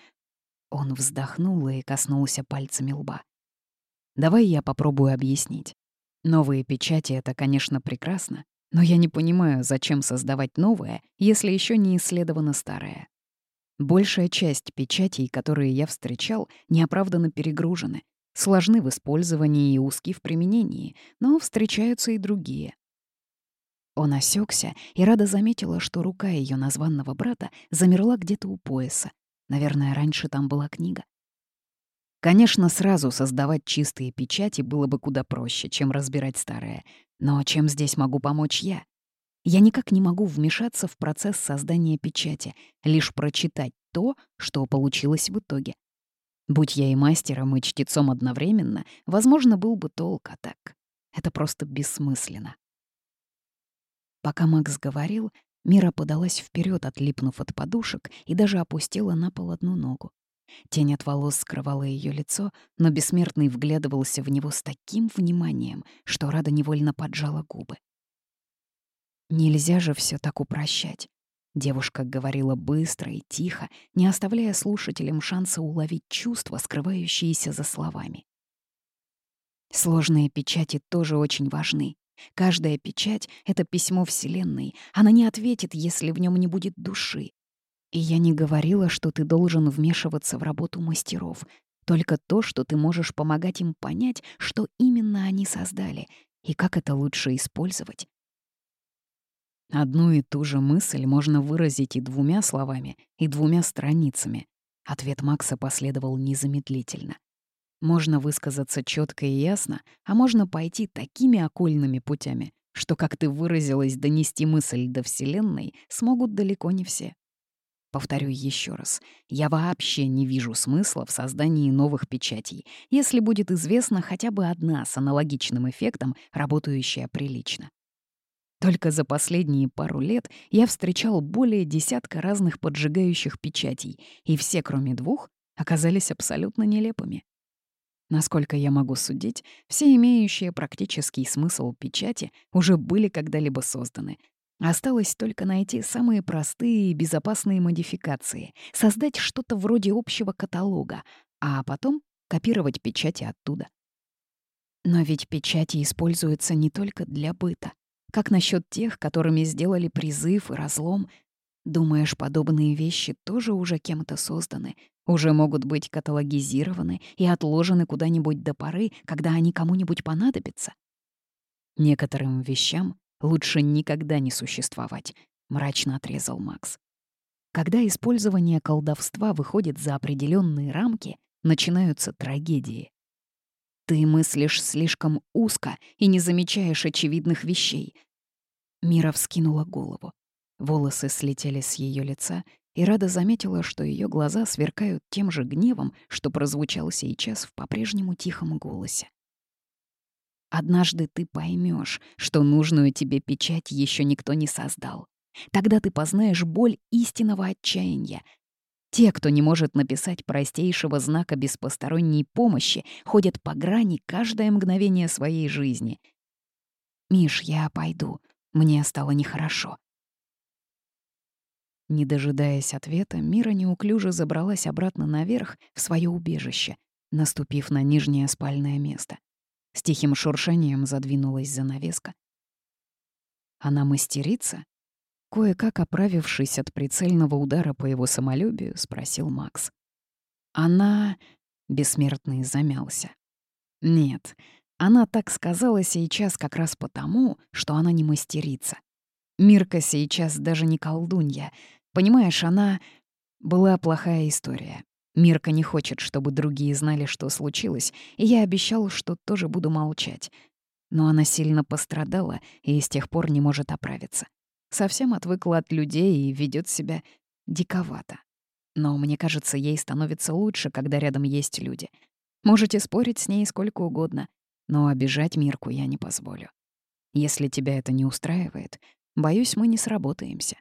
Он вздохнул и коснулся пальцами лба. Давай я попробую объяснить. Новые печати — это, конечно, прекрасно, но я не понимаю, зачем создавать новое, если еще не исследовано старое. Большая часть печатей, которые я встречал, неоправданно перегружены, сложны в использовании и узки в применении, но встречаются и другие. Он осекся, и Рада заметила, что рука ее названного брата замерла где-то у пояса. Наверное, раньше там была книга. Конечно, сразу создавать чистые печати было бы куда проще, чем разбирать старое. Но чем здесь могу помочь я? Я никак не могу вмешаться в процесс создания печати, лишь прочитать то, что получилось в итоге. Будь я и мастером, и чтецом одновременно, возможно, был бы толк, а так. Это просто бессмысленно. Пока Макс говорил, Мира подалась вперед, отлипнув от подушек, и даже опустила на пол одну ногу. Тень от волос скрывала ее лицо, но бессмертный вглядывался в него с таким вниманием, что Рада невольно поджала губы. Нельзя же все так упрощать. Девушка говорила быстро и тихо, не оставляя слушателям шанса уловить чувства, скрывающиеся за словами. Сложные печати тоже очень важны. Каждая печать — это письмо Вселенной. Она не ответит, если в нем не будет души. И я не говорила, что ты должен вмешиваться в работу мастеров. Только то, что ты можешь помогать им понять, что именно они создали и как это лучше использовать. Одну и ту же мысль можно выразить и двумя словами, и двумя страницами. Ответ Макса последовал незамедлительно. Можно высказаться четко и ясно, а можно пойти такими окольными путями, что, как ты выразилась, донести мысль до Вселенной смогут далеко не все. Повторю еще раз, я вообще не вижу смысла в создании новых печатей, если будет известна хотя бы одна с аналогичным эффектом, работающая прилично. Только за последние пару лет я встречал более десятка разных поджигающих печатей, и все, кроме двух, оказались абсолютно нелепыми. Насколько я могу судить, все имеющие практический смысл печати уже были когда-либо созданы. Осталось только найти самые простые и безопасные модификации, создать что-то вроде общего каталога, а потом копировать печати оттуда. Но ведь печати используются не только для быта. Как насчет тех, которыми сделали призыв и разлом? Думаешь, подобные вещи тоже уже кем-то созданы, уже могут быть каталогизированы и отложены куда-нибудь до поры, когда они кому-нибудь понадобятся? Некоторым вещам лучше никогда не существовать, мрачно отрезал Макс. Когда использование колдовства выходит за определенные рамки, начинаются трагедии. Ты мыслишь слишком узко и не замечаешь очевидных вещей. Мира вскинула голову. Волосы слетели с ее лица, и Рада заметила, что ее глаза сверкают тем же гневом, что прозвучал сейчас в по-прежнему тихом голосе. Однажды ты поймешь, что нужную тебе печать еще никто не создал. Тогда ты познаешь боль истинного отчаяния, те, кто не может написать простейшего знака без посторонней помощи, ходят по грани каждое мгновение своей жизни. «Миш, я пойду. Мне стало нехорошо. Не дожидаясь ответа, Мира неуклюже забралась обратно наверх в свое убежище, наступив на нижнее спальное место. С тихим шуршанием задвинулась занавеска. Она мастерица? Кое-как оправившись от прицельного удара по его самолюбию, спросил Макс. Она... Бессмертный замялся. Нет, она так сказала сейчас как раз потому, что она не мастерица. Мирка сейчас даже не колдунья. Понимаешь, она... Была плохая история. Мирка не хочет, чтобы другие знали, что случилось, и я обещал, что тоже буду молчать. Но она сильно пострадала и с тех пор не может оправиться. Совсем отвыкла от людей и ведет себя диковато. Но мне кажется, ей становится лучше, когда рядом есть люди. Можете спорить с ней сколько угодно, но обижать Мирку я не позволю. Если тебя это не устраивает, боюсь, мы не сработаемся.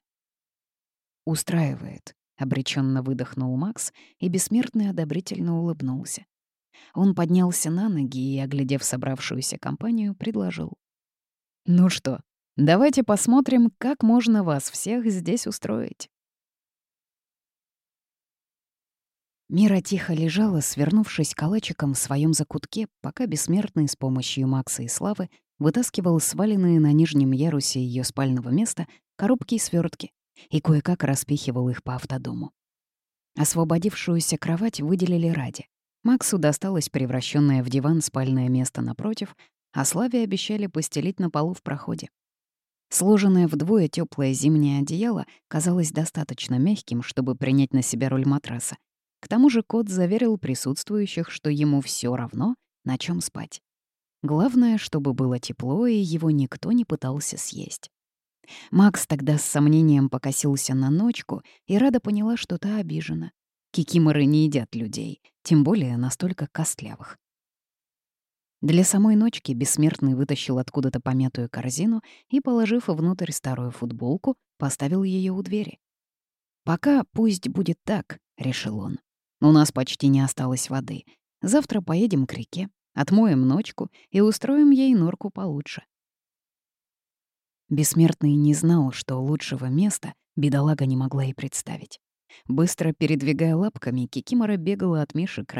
Устраивает, Обреченно выдохнул Макс, и бессмертный одобрительно улыбнулся. Он поднялся на ноги и, оглядев собравшуюся компанию, предложил. «Ну что, давайте посмотрим, как можно вас всех здесь устроить». Мира тихо лежала, свернувшись калачиком в своем закутке, пока бессмертный с помощью Макса и Славы вытаскивал сваленные на нижнем ярусе ее спального места коробки и свертки, и кое-как распихивал их по автодому. Освободившуюся кровать выделили ради. Максу досталось превращенное в диван спальное место напротив, а Славе обещали постелить на полу в проходе. Сложенное вдвое теплое зимнее одеяло казалось достаточно мягким, чтобы принять на себя роль матраса. К тому же кот заверил присутствующих, что ему все равно, на чем спать. Главное, чтобы было тепло, и его никто не пытался съесть. Макс тогда с сомнением покосился на ночку, и Рада поняла, что та обижена. Кикиморы не едят людей, тем более настолько костлявых. Для самой ночки бессмертный вытащил откуда-то помятую корзину и, положив внутрь старую футболку, поставил ее у двери. «Пока пусть будет так», — решил он. «У нас почти не осталось воды. Завтра поедем к реке, отмоем ночку и устроим ей норку получше. Бессмертный не знал, что лучшего места бедолага не могла и представить. Быстро передвигая лапками, Кикимора бегала от Миши к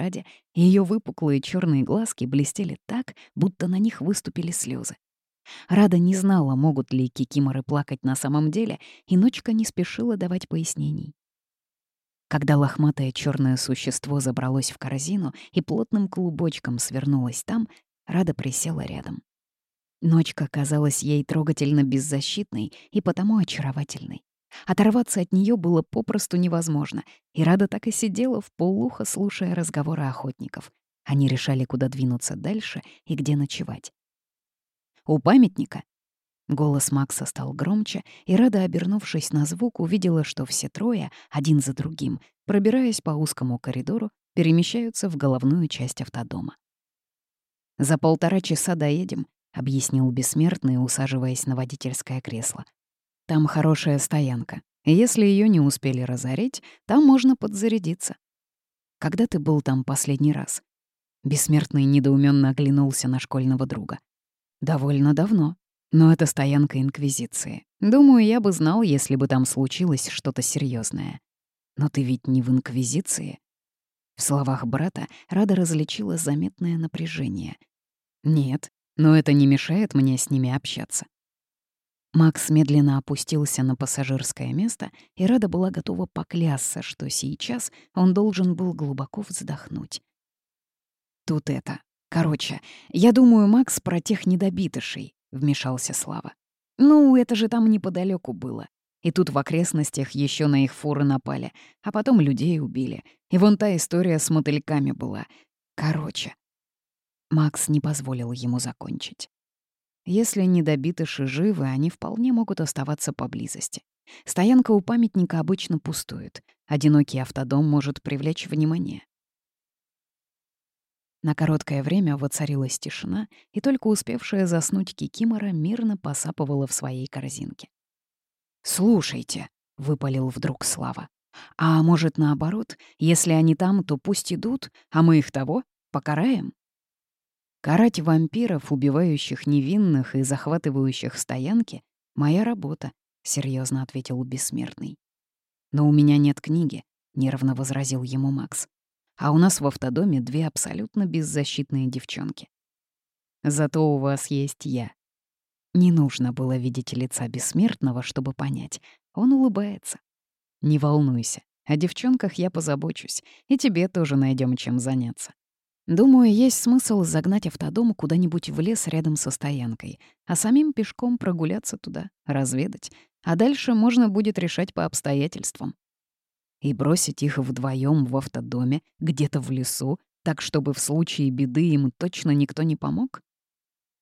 и ее выпуклые черные глазки блестели так, будто на них выступили слезы. Рада не знала, могут ли кикиморы плакать на самом деле, и ночка не спешила давать пояснений. Когда лохматое черное существо забралось в корзину и плотным клубочком свернулось там, Рада присела рядом. Ночка казалась ей трогательно беззащитной и потому очаровательной. Оторваться от нее было попросту невозможно, и Рада так и сидела в полухо, слушая разговоры охотников. Они решали, куда двинуться дальше и где ночевать. «У памятника?» Голос Макса стал громче, и Рада, обернувшись на звук, увидела, что все трое, один за другим, пробираясь по узкому коридору, перемещаются в головную часть автодома. «За полтора часа доедем», — объяснил бессмертный, усаживаясь на водительское кресло. «Там хорошая стоянка. Если ее не успели разорить, там можно подзарядиться. Когда ты был там последний раз?» Бессмертный недоуменно оглянулся на школьного друга. «Довольно давно. Но это стоянка Инквизиции. Думаю, я бы знал, если бы там случилось что-то серьезное. Но ты ведь не в Инквизиции?» В словах брата Рада различила заметное напряжение. «Нет, но это не мешает мне с ними общаться. Макс медленно опустился на пассажирское место, и Рада была готова поклясться, что сейчас он должен был глубоко вздохнуть. «Тут это. Короче, я думаю, Макс про тех недобитышей», — вмешался Слава. «Ну, это же там неподалеку было. И тут в окрестностях еще на их фуры напали, а потом людей убили. И вон та история с мотыльками была. Короче, Макс не позволил ему закончить. Если недобитыши живы, они вполне могут оставаться поблизости. Стоянка у памятника обычно пустует. Одинокий автодом может привлечь внимание. На короткое время воцарилась тишина, и только успевшая заснуть Кикимора мирно посапывала в своей корзинке. «Слушайте», — выпалил вдруг Слава, «а может, наоборот, если они там, то пусть идут, а мы их того покараем?» Карать вампиров, убивающих невинных и захватывающих стоянки, «Моя работа», — серьезно ответил бессмертный. «Но у меня нет книги», — нервно возразил ему Макс. «А у нас в автодоме две абсолютно беззащитные девчонки. Зато у вас есть я». Не нужно было видеть лица бессмертного, чтобы понять. Он улыбается. «Не волнуйся, о девчонках я позабочусь, и тебе тоже найдем чем заняться. Думаю, есть смысл загнать автодом куда-нибудь в лес рядом со стоянкой, а самим пешком прогуляться туда, разведать, а дальше можно будет решать по обстоятельствам. И бросить их вдвоем в автодоме, где-то в лесу, так чтобы в случае беды им точно никто не помог?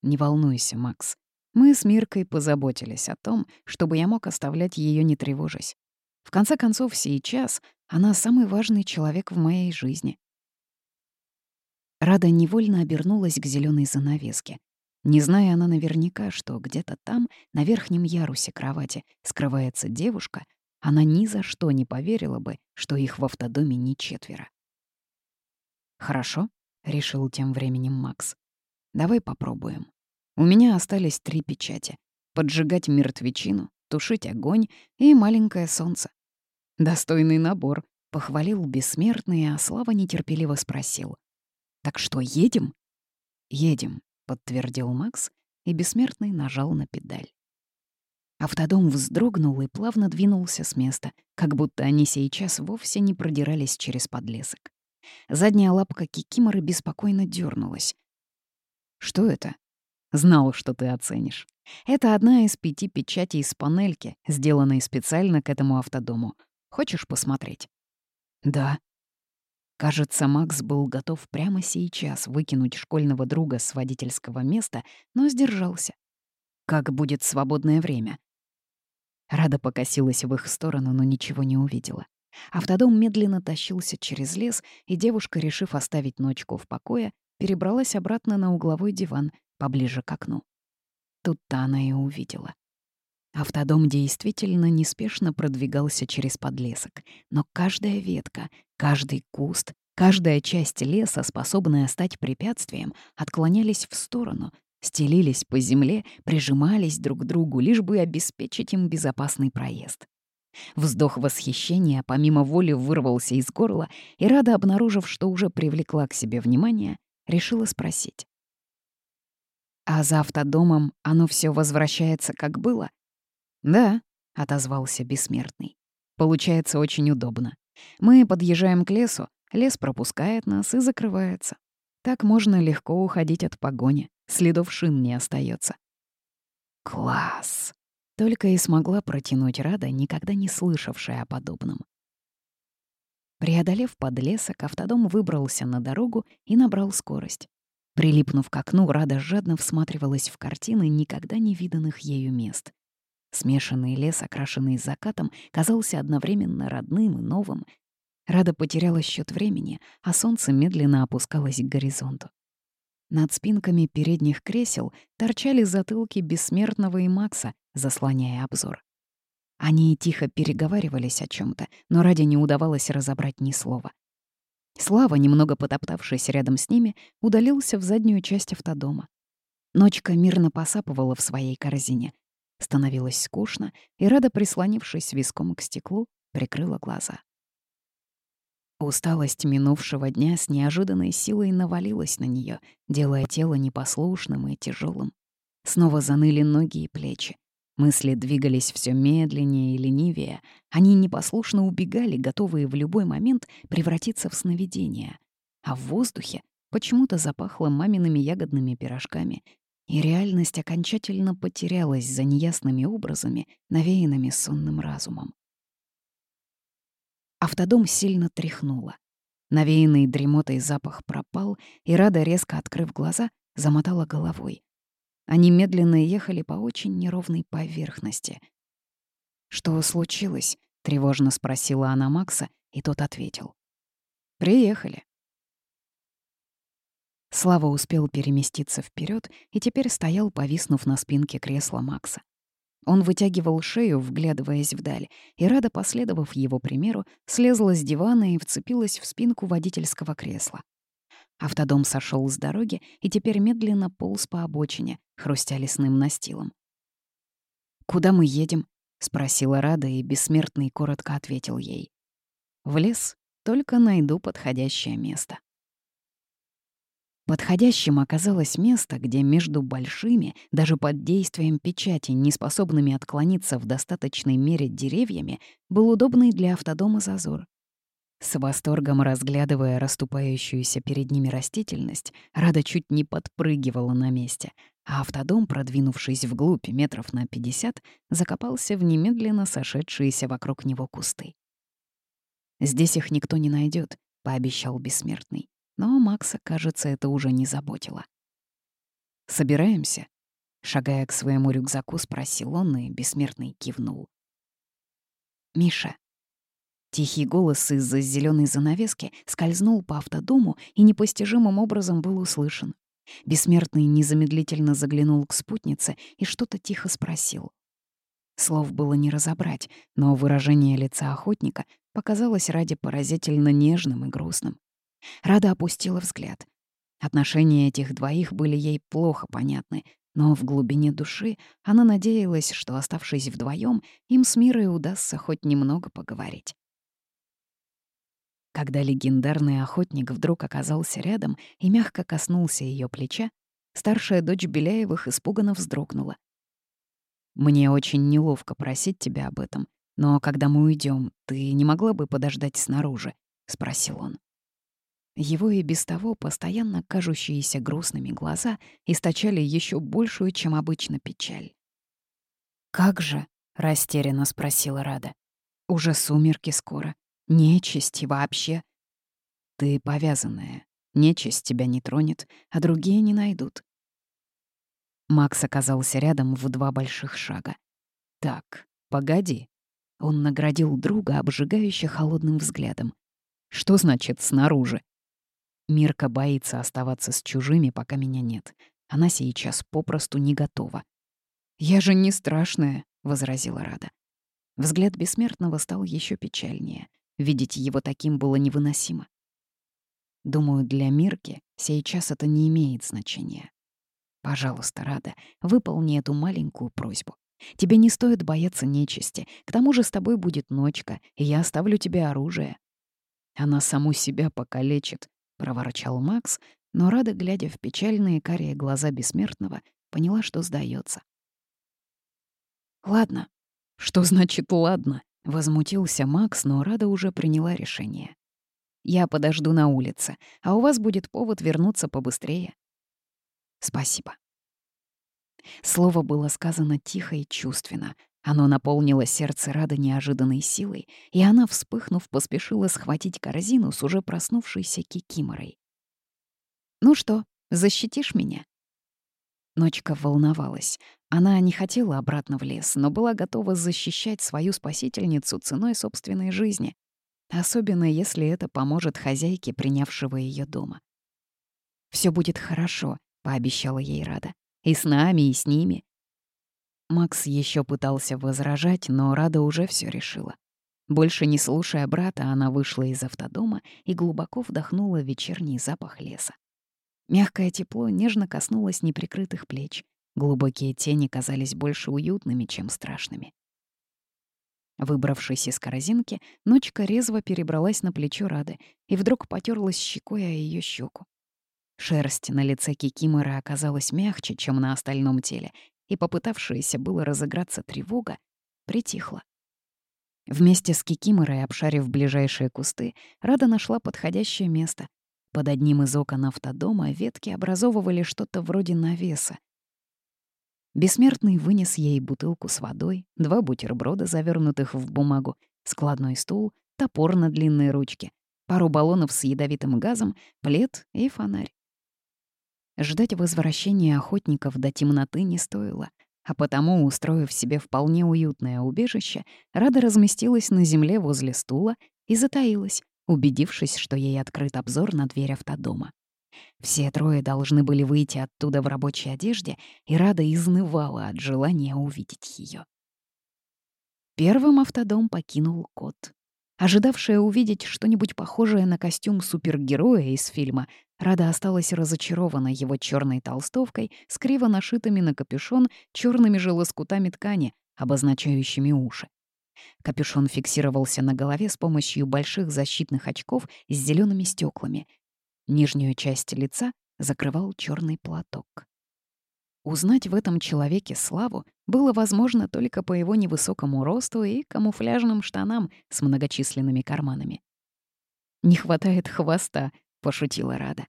Не волнуйся, Макс. Мы с Миркой позаботились о том, чтобы я мог оставлять ее не тревожась. В конце концов, сейчас она самый важный человек в моей жизни. Рада невольно обернулась к зеленой занавеске. Не зная она наверняка, что где-то там, на верхнем ярусе кровати, скрывается девушка, она ни за что не поверила бы, что их в автодоме не четверо. «Хорошо», — решил тем временем Макс. «Давай попробуем. У меня остались три печати. Поджигать мертвечину, тушить огонь и маленькое солнце. Достойный набор, — похвалил бессмертный, а Слава нетерпеливо спросил. «Так что, едем?» «Едем», — подтвердил Макс, и бессмертный нажал на педаль. Автодом вздрогнул и плавно двинулся с места, как будто они сейчас вовсе не продирались через подлесок. Задняя лапка Кикиморы беспокойно дернулась. «Что это?» «Знал, что ты оценишь. Это одна из пяти печатей с панельки, сделанной специально к этому автодому. Хочешь посмотреть?» «Да», Кажется, Макс был готов прямо сейчас выкинуть школьного друга с водительского места, но сдержался. Как будет свободное время? Рада покосилась в их сторону, но ничего не увидела. Автодом медленно тащился через лес, и девушка, решив оставить ночку в покое, перебралась обратно на угловой диван, поближе к окну. Тут-то она и увидела. Автодом действительно неспешно продвигался через подлесок, но каждая ветка, каждый куст, каждая часть леса, способная стать препятствием, отклонялись в сторону, стелились по земле, прижимались друг к другу, лишь бы обеспечить им безопасный проезд. Вздох восхищения помимо воли вырвался из горла, и Рада, обнаружив, что уже привлекла к себе внимание, решила спросить. «А за автодомом оно все возвращается, как было?» «Да», — отозвался бессмертный. «Получается очень удобно. Мы подъезжаем к лесу, лес пропускает нас и закрывается. Так можно легко уходить от погони, следов шин не остается. «Класс!» — только и смогла протянуть Рада, никогда не слышавшая о подобном. Преодолев подлесок, автодом выбрался на дорогу и набрал скорость. Прилипнув к окну, Рада жадно всматривалась в картины никогда не виданных ею мест. Смешанный лес, окрашенный закатом, казался одновременно родным и новым. Рада потеряла счет времени, а солнце медленно опускалось к горизонту. Над спинками передних кресел торчали затылки Бессмертного и Макса, заслоняя обзор. Они тихо переговаривались о чем то но ради не удавалось разобрать ни слова. Слава, немного потоптавшись рядом с ними, удалился в заднюю часть автодома. Ночка мирно посапывала в своей корзине, Становилось скучно, и Рада, прислонившись виском к стеклу, прикрыла глаза. Усталость минувшего дня с неожиданной силой навалилась на нее, делая тело непослушным и тяжелым. Снова заныли ноги и плечи. Мысли двигались все медленнее и ленивее. Они непослушно убегали, готовые в любой момент превратиться в сновидение. А в воздухе почему-то запахло мамиными ягодными пирожками и реальность окончательно потерялась за неясными образами, навеянными сонным разумом. Автодом сильно тряхнуло. Навеянный дремотой запах пропал, и Рада, резко открыв глаза, замотала головой. Они медленно ехали по очень неровной поверхности. «Что случилось?» — тревожно спросила она Макса, и тот ответил. «Приехали». Слава успел переместиться вперед и теперь стоял, повиснув на спинке кресла Макса. Он вытягивал шею, вглядываясь вдаль, и, рада последовав его примеру, слезла с дивана и вцепилась в спинку водительского кресла. Автодом сошел с дороги и теперь медленно полз по обочине, хрустя лесным настилом. «Куда мы едем?» — спросила Рада, и бессмертный коротко ответил ей. «В лес, только найду подходящее место». Подходящим оказалось место, где между большими, даже под действием печати, неспособными отклониться в достаточной мере деревьями, был удобный для автодома зазор. С восторгом разглядывая расступающуюся перед ними растительность, Рада чуть не подпрыгивала на месте, а автодом, продвинувшись вглубь метров на 50, закопался в немедленно сошедшиеся вокруг него кусты. «Здесь их никто не найдет, пообещал бессмертный. Но Макса, кажется, это уже не заботило. «Собираемся?» Шагая к своему рюкзаку, спросил он, и бессмертный кивнул. «Миша». Тихий голос из-за зеленой занавески скользнул по автодому и непостижимым образом был услышан. Бессмертный незамедлительно заглянул к спутнице и что-то тихо спросил. Слов было не разобрать, но выражение лица охотника показалось ради поразительно нежным и грустным. Рада опустила взгляд. Отношения этих двоих были ей плохо понятны, но в глубине души она надеялась, что, оставшись вдвоем, им с Мирой удастся хоть немного поговорить. Когда легендарный охотник вдруг оказался рядом и мягко коснулся ее плеча, старшая дочь Беляевых испуганно вздрогнула. «Мне очень неловко просить тебя об этом, но когда мы уйдем, ты не могла бы подождать снаружи?» — спросил он. Его и без того постоянно кажущиеся грустными глаза источали еще большую, чем обычно, печаль. «Как же?» — растерянно спросила Рада. «Уже сумерки скоро. Нечисть вообще...» «Ты повязанная. Нечисть тебя не тронет, а другие не найдут». Макс оказался рядом в два больших шага. «Так, погоди». Он наградил друга обжигающе холодным взглядом. «Что значит «снаружи»? Мирка боится оставаться с чужими, пока меня нет. Она сейчас попросту не готова. «Я же не страшная», — возразила Рада. Взгляд бессмертного стал еще печальнее. Видеть его таким было невыносимо. Думаю, для Мирки сейчас это не имеет значения. Пожалуйста, Рада, выполни эту маленькую просьбу. Тебе не стоит бояться нечисти. К тому же с тобой будет ночка, и я оставлю тебе оружие. Она саму себя покалечит, проворчал Макс, но Рада, глядя в печальные карие глаза бессмертного, поняла, что сдается. «Ладно». «Что значит «ладно»?» — возмутился Макс, но Рада уже приняла решение. «Я подожду на улице, а у вас будет повод вернуться побыстрее». «Спасибо». Слово было сказано тихо и чувственно. Оно наполнило сердце Рады неожиданной силой, и она, вспыхнув, поспешила схватить корзину с уже проснувшейся кикиморой. «Ну что, защитишь меня?» Ночка волновалась. Она не хотела обратно в лес, но была готова защищать свою спасительницу ценой собственной жизни, особенно если это поможет хозяйке, принявшего ее дома. Все будет хорошо», — пообещала ей Рада. «И с нами, и с ними. Макс еще пытался возражать, но Рада уже все решила. Больше не слушая брата, она вышла из автодома и глубоко вдохнула вечерний запах леса. Мягкое тепло нежно коснулось неприкрытых плеч. Глубокие тени казались больше уютными, чем страшными. Выбравшись из корзинки, ночка резво перебралась на плечо Рады и вдруг потерлась щекой о ее щеку. Шерсть на лице Кикимора оказалась мягче, чем на остальном теле, и попытавшаяся было разыграться тревога притихла. Вместе с Кикиморой, обшарив ближайшие кусты, Рада нашла подходящее место. Под одним из окон автодома ветки образовывали что-то вроде навеса. Бессмертный вынес ей бутылку с водой, два бутерброда, завернутых в бумагу, складной стул, топор на длинной ручке, пару баллонов с ядовитым газом, плед и фонарь. Ждать возвращения охотников до темноты не стоило, а потому, устроив себе вполне уютное убежище, Рада разместилась на земле возле стула и затаилась, убедившись, что ей открыт обзор на дверь автодома. Все трое должны были выйти оттуда в рабочей одежде, и Рада изнывала от желания увидеть ее. Первым автодом покинул кот. Ожидавшая увидеть что-нибудь похожее на костюм супергероя из фильма, Рада осталась разочарована его черной толстовкой с криво нашитыми на капюшон черными же лоскутами ткани, обозначающими уши. Капюшон фиксировался на голове с помощью больших защитных очков с зелеными стеклами. Нижнюю часть лица закрывал черный платок. Узнать в этом человеке славу было возможно только по его невысокому росту и камуфляжным штанам с многочисленными карманами. «Не хватает хвоста», — пошутила Рада.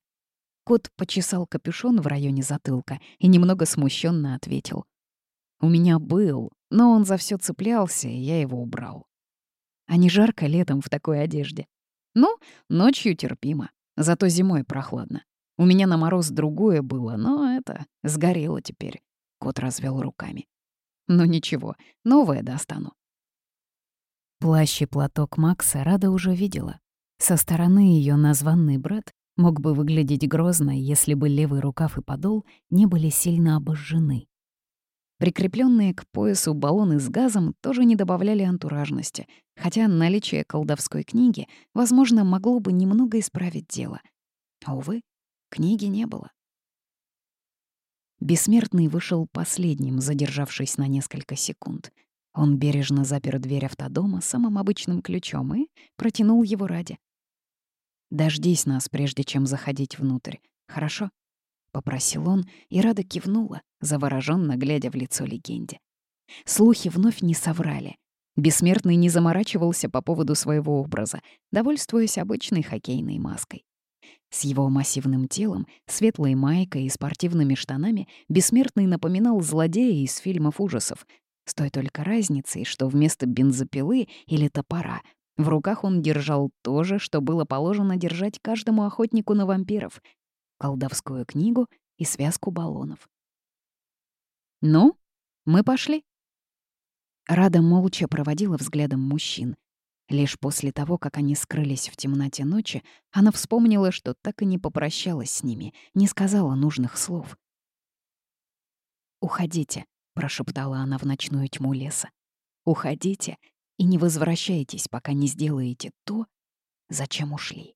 Кот почесал капюшон в районе затылка и немного смущенно ответил. «У меня был, но он за все цеплялся, и я его убрал. А не жарко летом в такой одежде? Ну, ночью терпимо, зато зимой прохладно. У меня на мороз другое было, но это сгорело теперь. Кот развел руками. Ну ничего, новое достану. Плащ и платок Макса Рада уже видела. Со стороны ее названный брат мог бы выглядеть грозно, если бы левый рукав и подол не были сильно обожжены. Прикрепленные к поясу баллоны с газом тоже не добавляли антуражности, хотя наличие колдовской книги, возможно, могло бы немного исправить дело. Увы, книги не было. Бессмертный вышел последним, задержавшись на несколько секунд. Он бережно запер дверь автодома самым обычным ключом и протянул его ради. «Дождись нас, прежде чем заходить внутрь, хорошо?» — попросил он, и Рада кивнула, завороженно глядя в лицо легенде. Слухи вновь не соврали. Бессмертный не заморачивался по поводу своего образа, довольствуясь обычной хоккейной маской. С его массивным телом, светлой майкой и спортивными штанами Бессмертный напоминал злодея из фильмов ужасов, с той только разницей, что вместо бензопилы или топора в руках он держал то же, что было положено держать каждому охотнику на вампиров колдовскую книгу и связку баллонов. «Ну, мы пошли». Рада молча проводила взглядом мужчин. Лишь после того, как они скрылись в темноте ночи, она вспомнила, что так и не попрощалась с ними, не сказала нужных слов. «Уходите», — прошептала она в ночную тьму леса. «Уходите и не возвращайтесь, пока не сделаете то, зачем ушли».